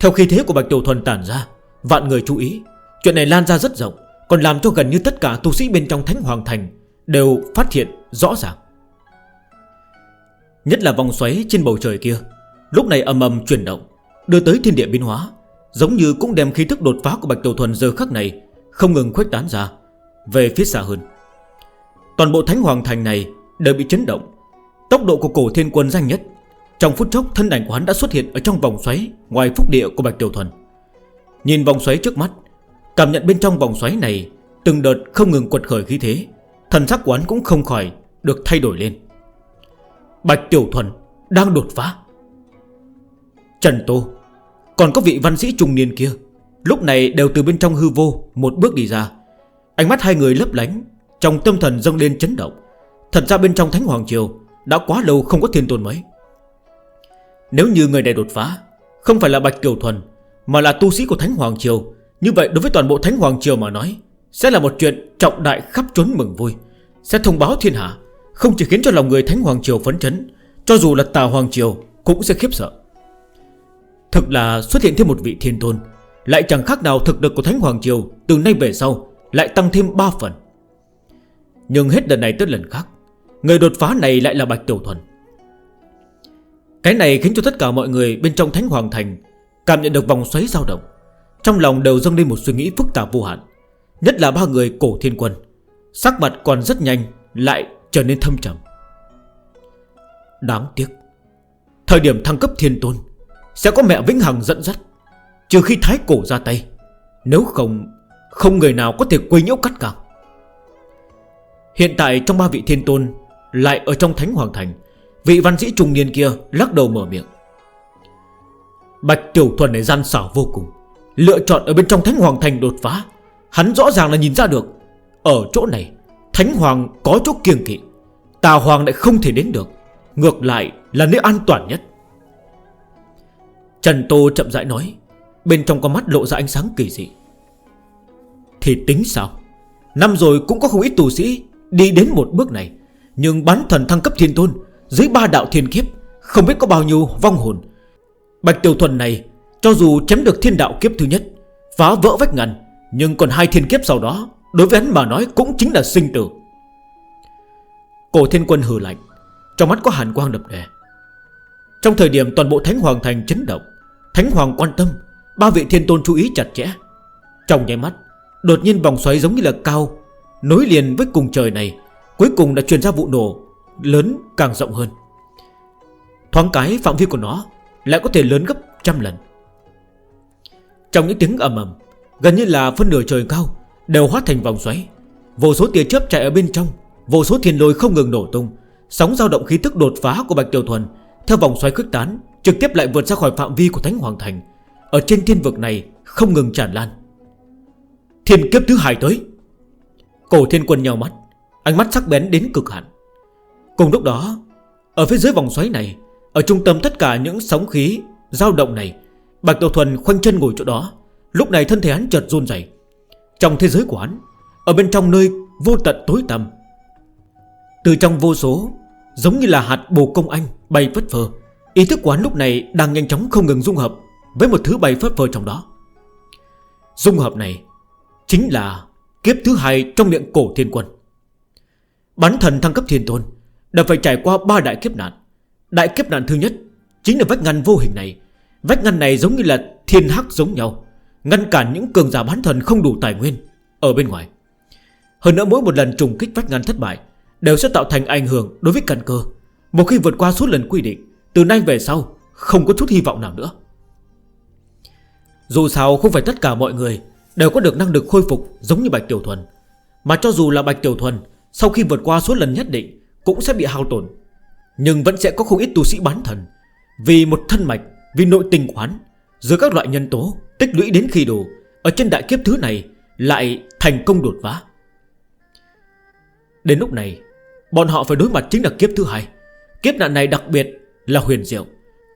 Theo khi thế của Bạch Tiểu Thuần tản ra, Vạn người chú ý, Chuyện này lan ra rất rộng. Còn làm cho gần như tất cả tu sĩ bên trong Thánh Hoàng Thành Đều phát hiện rõ ràng. Nhất là vòng xoáy trên bầu trời kia, Lúc này âm âm chuyển động, Đưa tới thiên địa biến hóa, Giống như cũng đem khí thức đột phá của Bạch Tiểu Thuần giờ khắc này Không ngừng khuếch tán ra, Về phía xa hơn. Toàn bộ Thánh Hoàng Thành này đều bị chấn động. Tốc độ của cổ thiên quân nhanh nhất, Trong phút chốc thân ảnh của hắn đã xuất hiện Ở trong vòng xoáy ngoài phúc địa của Bạch Tiểu Thuần. Nhìn vòng xoáy trước mắt Cảm nhận bên trong vòng xoáy này, Từng đợt không ngừng quật khởi khí thế, Thần sắc quán cũng không khỏi Được thay đổi lên. Bạch Tiểu Thuần đang đột phá. Trần Tô, Còn có vị văn sĩ trung niên kia, Lúc này đều từ bên trong hư vô Một bước đi ra. Ánh mắt hai người lấp lánh, Trong tâm thần dâng lên chấn động. Thật ra bên trong Thánh Hoàng Triều Đã quá lâu không có thiên tôn mấy Nếu như người này đột phá, Không phải là Bạch tiểu Thuần, Mà là tu sĩ của Thánh Hoàng Triều như vậy đối với toàn bộ Thánh Hoàng Triều mà nói, Sẽ là một chuyện trọng đại khắp trốn mừng vui. Sẽ thông báo thiên hạ, Không chỉ khiến cho lòng người Thánh Hoàng Triều phấn chấn, Cho dù là Tà Hoàng Triều cũng sẽ khiếp sợ. Thực là xuất hiện thêm một vị thiên tôn, Lại chẳng khác nào thực lực của Thánh Hoàng Triều Từ nay về sau Lại tăng thêm 3 phần. Nhưng hết lần này tới lần khác, Người đột phá này lại là Bạch Tiểu Thuần. Cái này khiến cho tất cả mọi người bên trong Thánh Hoàng Thành Cảm nhận được vòng xoáy dao động. Trong lòng đều dâng lên một suy nghĩ phức tạp vô hạn. Nhất là ba người cổ thiên quân, Sắc mặt còn rất nhanh, Lại trở nên thâm trầm. Đáng tiếc, Thời điểm thăng cấp thiên tôn Sẽ có mẹ Vĩnh Hằng dẫn dắt, Trừ khi thái cổ ra tay. Nếu không Không người nào có thể quấy nhiễu cắt cả Hiện tại trong ba vị thiên tôn Lại ở trong thánh hoàng thành, Vị văn sĩ trung niên kia lắc đầu mở miệng. Bạch Tiểu Thuần này gian xảo vô cùng. Lựa chọn ở bên trong Thánh Hoàng Thành đột phá. Hắn rõ ràng là nhìn ra được, Ở chỗ này, Thánh Hoàng có chỗ kiêng kỵ. Tà Hoàng lại không thể đến được, Ngược lại là nơi an toàn nhất. Trần Tô chậm rãi nói, Bên trong con mắt lộ ra ánh sáng kỳ dị. Thì tính sao? Năm rồi cũng có không ít tù sĩ Đi đến một bước này, Nhưng bán thần thăng cấp thiên tôn, Dưới ba đạo thiên kiếp, Không biết có bao nhiêu vong hồn. Bạch Tiểu Thuần này cho dù chém được thiên đạo kiếp thứ nhất, Phá vỡ vách ngăn, Nhưng còn hai thiên kiếp sau đó, Đối với hắn mà nói cũng chính là sinh tử. Cổ thiên quân hừ lạnh, Trong mắt có hàn quang đập đè. Trong thời điểm toàn bộ Thánh Hoàng Thành chấn động, Thánh Hoàng quan tâm, Ba vị thiên tôn chú ý chặt chẽ. Trong nháy mắt, Đột nhiên vòng xoáy giống như là cao, Nối liền với cùng trời này, Cuối cùng đã truyền ra vụ nổ Lớn càng rộng hơn. Thoáng cái phạm vi của nó Lại có thể lớn gấp trăm lần. Trong những tiếng ầm ầm, Gần như là phân nửa trời cao Đều hóa thành vòng xoáy. Vô số tia chớp chạy ở bên trong, Vô số thiền lôi không ngừng nổ tung. Sóng dao động khí thức đột phá của Bạch Tiểu Thuần Theo vòng xoáy khuếch tán, Trực tiếp lại vượt ra khỏi phạm vi của Thánh Hoàng Thành. Ở trên thiên vực này không ngừng tràn lan. Thiên kiếp thứ hai tới. Cổ thiên quân nhau mắt, Ánh mắt sắc bén đến cực hạn. Cùng lúc đó, Ở phía dưới vòng xoáy này, Ở trung tâm tất cả những sóng khí dao động này Bạch Đầu Thuần khoanh chân ngồi chỗ đó. Lúc này thân thể hắn chợt run dày Trong thế giới của hắn, Ở bên trong nơi vô tận tối tăm, Từ trong vô số, Giống như là hạt bồ công anh bay phất phơ. Ý thức của hắn lúc này đang nhanh chóng không ngừng dung hợp Với một thứ bay phất phơ trong đó. Dung hợp này Chính là kiếp thứ hai trong miệng cổ thiên quân. Bắn thần thăng cấp thiên tôn Đã phải trải qua ba đại kiếp nạn. Đại kiếp nạn thứ nhất Chính là vách ngăn vô hình này Vách ngăn này giống như là thiên hắc giống nhau, Ngăn cản những cường giả bán thần không đủ tài nguyên Ở bên ngoài. Hơn nữa mỗi một lần trùng kích vách ngăn thất bại Đều sẽ tạo thành ảnh hưởng đối với căn cơ. Một khi vượt qua suốt lần quy định, Từ nay về sau không có chút hy vọng nào nữa. Dù sao không phải tất cả mọi người Đều có được năng lực khôi phục giống như Bạch Tiểu Thuần, Mà cho dù là Bạch Tiểu Thuần, Sau khi vượt qua suốt lần nhất định Cũng sẽ bị hao tổn. Nhưng vẫn sẽ có không ít tu sĩ bán thần, Vì một thân mạch vì nội tình khoán Giữa các loại nhân tố tích lũy đến khi đồ Ở trên đại kiếp thứ này Lại thành công đột phá. Đến lúc này, Bọn họ phải đối mặt chính là kiếp thứ hai. Kiếp nạn này đặc biệt là huyền diệu,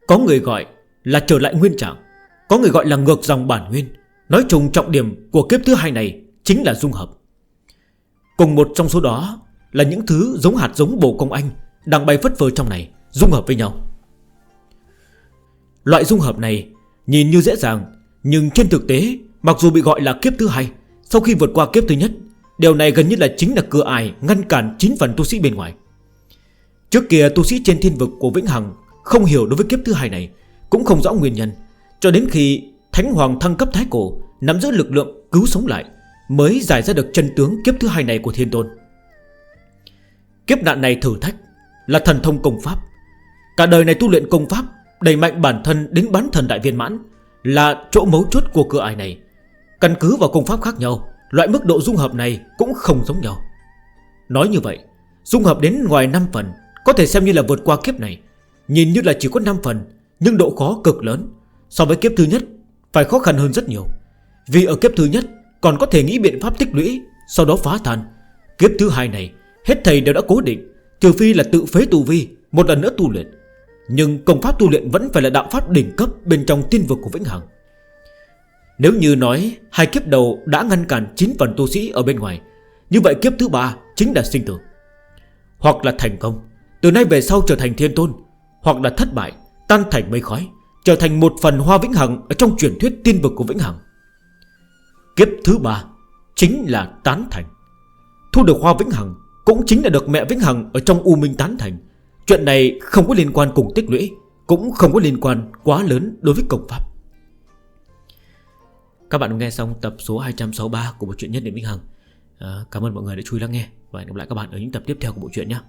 Có người gọi là trở lại nguyên trạng, Có người gọi là ngược dòng bản nguyên. Nói chung trọng điểm của kiếp thứ hai này Chính là dung hợp. Cùng một trong số đó Là những thứ giống hạt giống bồ công anh Đang bay phất phơ trong này, Dung hợp với nhau. Loại dung hợp này nhìn như dễ dàng, Nhưng trên thực tế, Mặc dù bị gọi là kiếp thứ hai, Sau khi vượt qua kiếp thứ nhất, Điều này gần như là chính là cửa ải ngăn cản 9 phần tu sĩ bên ngoài. Trước kia, tu sĩ trên thiên vực của Vĩnh Hằng Không hiểu đối với kiếp thứ hai này, Cũng không rõ nguyên nhân, Cho đến khi Thánh Hoàng thăng cấp Thái Cổ, Nắm giữ lực lượng cứu sống lại, Mới giải ra được chân tướng kiếp thứ hai này của thiên tôn. Kiếp nạn này thử thách Là thần thông công pháp. Cả đời này tu luyện công pháp Đẩy mạnh bản thân đến bán thần đại viên mãn Là chỗ mấu chốt của cửa ải này. Căn cứ vào công pháp khác nhau, Loại mức độ dung hợp này cũng không giống nhau. Nói như vậy, Dung hợp đến ngoài 5 phần Có thể xem như là vượt qua kiếp này. Nhìn như là chỉ có 5 phần, Nhưng độ khó cực lớn. So với kiếp thứ nhất, Phải khó khăn hơn rất nhiều. Vì ở kiếp thứ nhất, Còn có thể nghĩ biện pháp tích lũy, Sau đó phá tàn Kiếp thứ hai này, Hết thầy đều đã cố định, Trừ phi là tự phế tu vi, Một lần nữa tu luyện. Nhưng công pháp tu luyện vẫn phải là đạo pháp đỉnh cấp Bên trong tiên vực của Vĩnh Hằng. Nếu như nói Hai kiếp đầu đã ngăn cản 9 phần tu sĩ ở bên ngoài, Như vậy kiếp thứ ba chính là sinh tử. Hoặc là thành công, Từ nay về sau trở thành thiên tôn, Hoặc là thất bại, Tan thành mây khói, Trở thành một phần hoa Vĩnh Hằng ở Trong truyền thuyết tiên vực của Vĩnh Hằng. Kiếp thứ ba Chính là tán thành. Thu được hoa Vĩnh Hằng Cũng chính là được mẹ Vĩnh Hằng Ở trong U Minh tán thành. Chuyện này không có liên quan cùng tích lũy Cũng không có liên quan quá lớn đối với cộng pháp. Các bạn nghe xong tập số 263 của bộ truyện Nhất Định minh Hằng. À, Cảm ơn mọi người đã chui lắng nghe Và hẹn gặp lại các bạn ở những tập tiếp theo của bộ truyện nhé.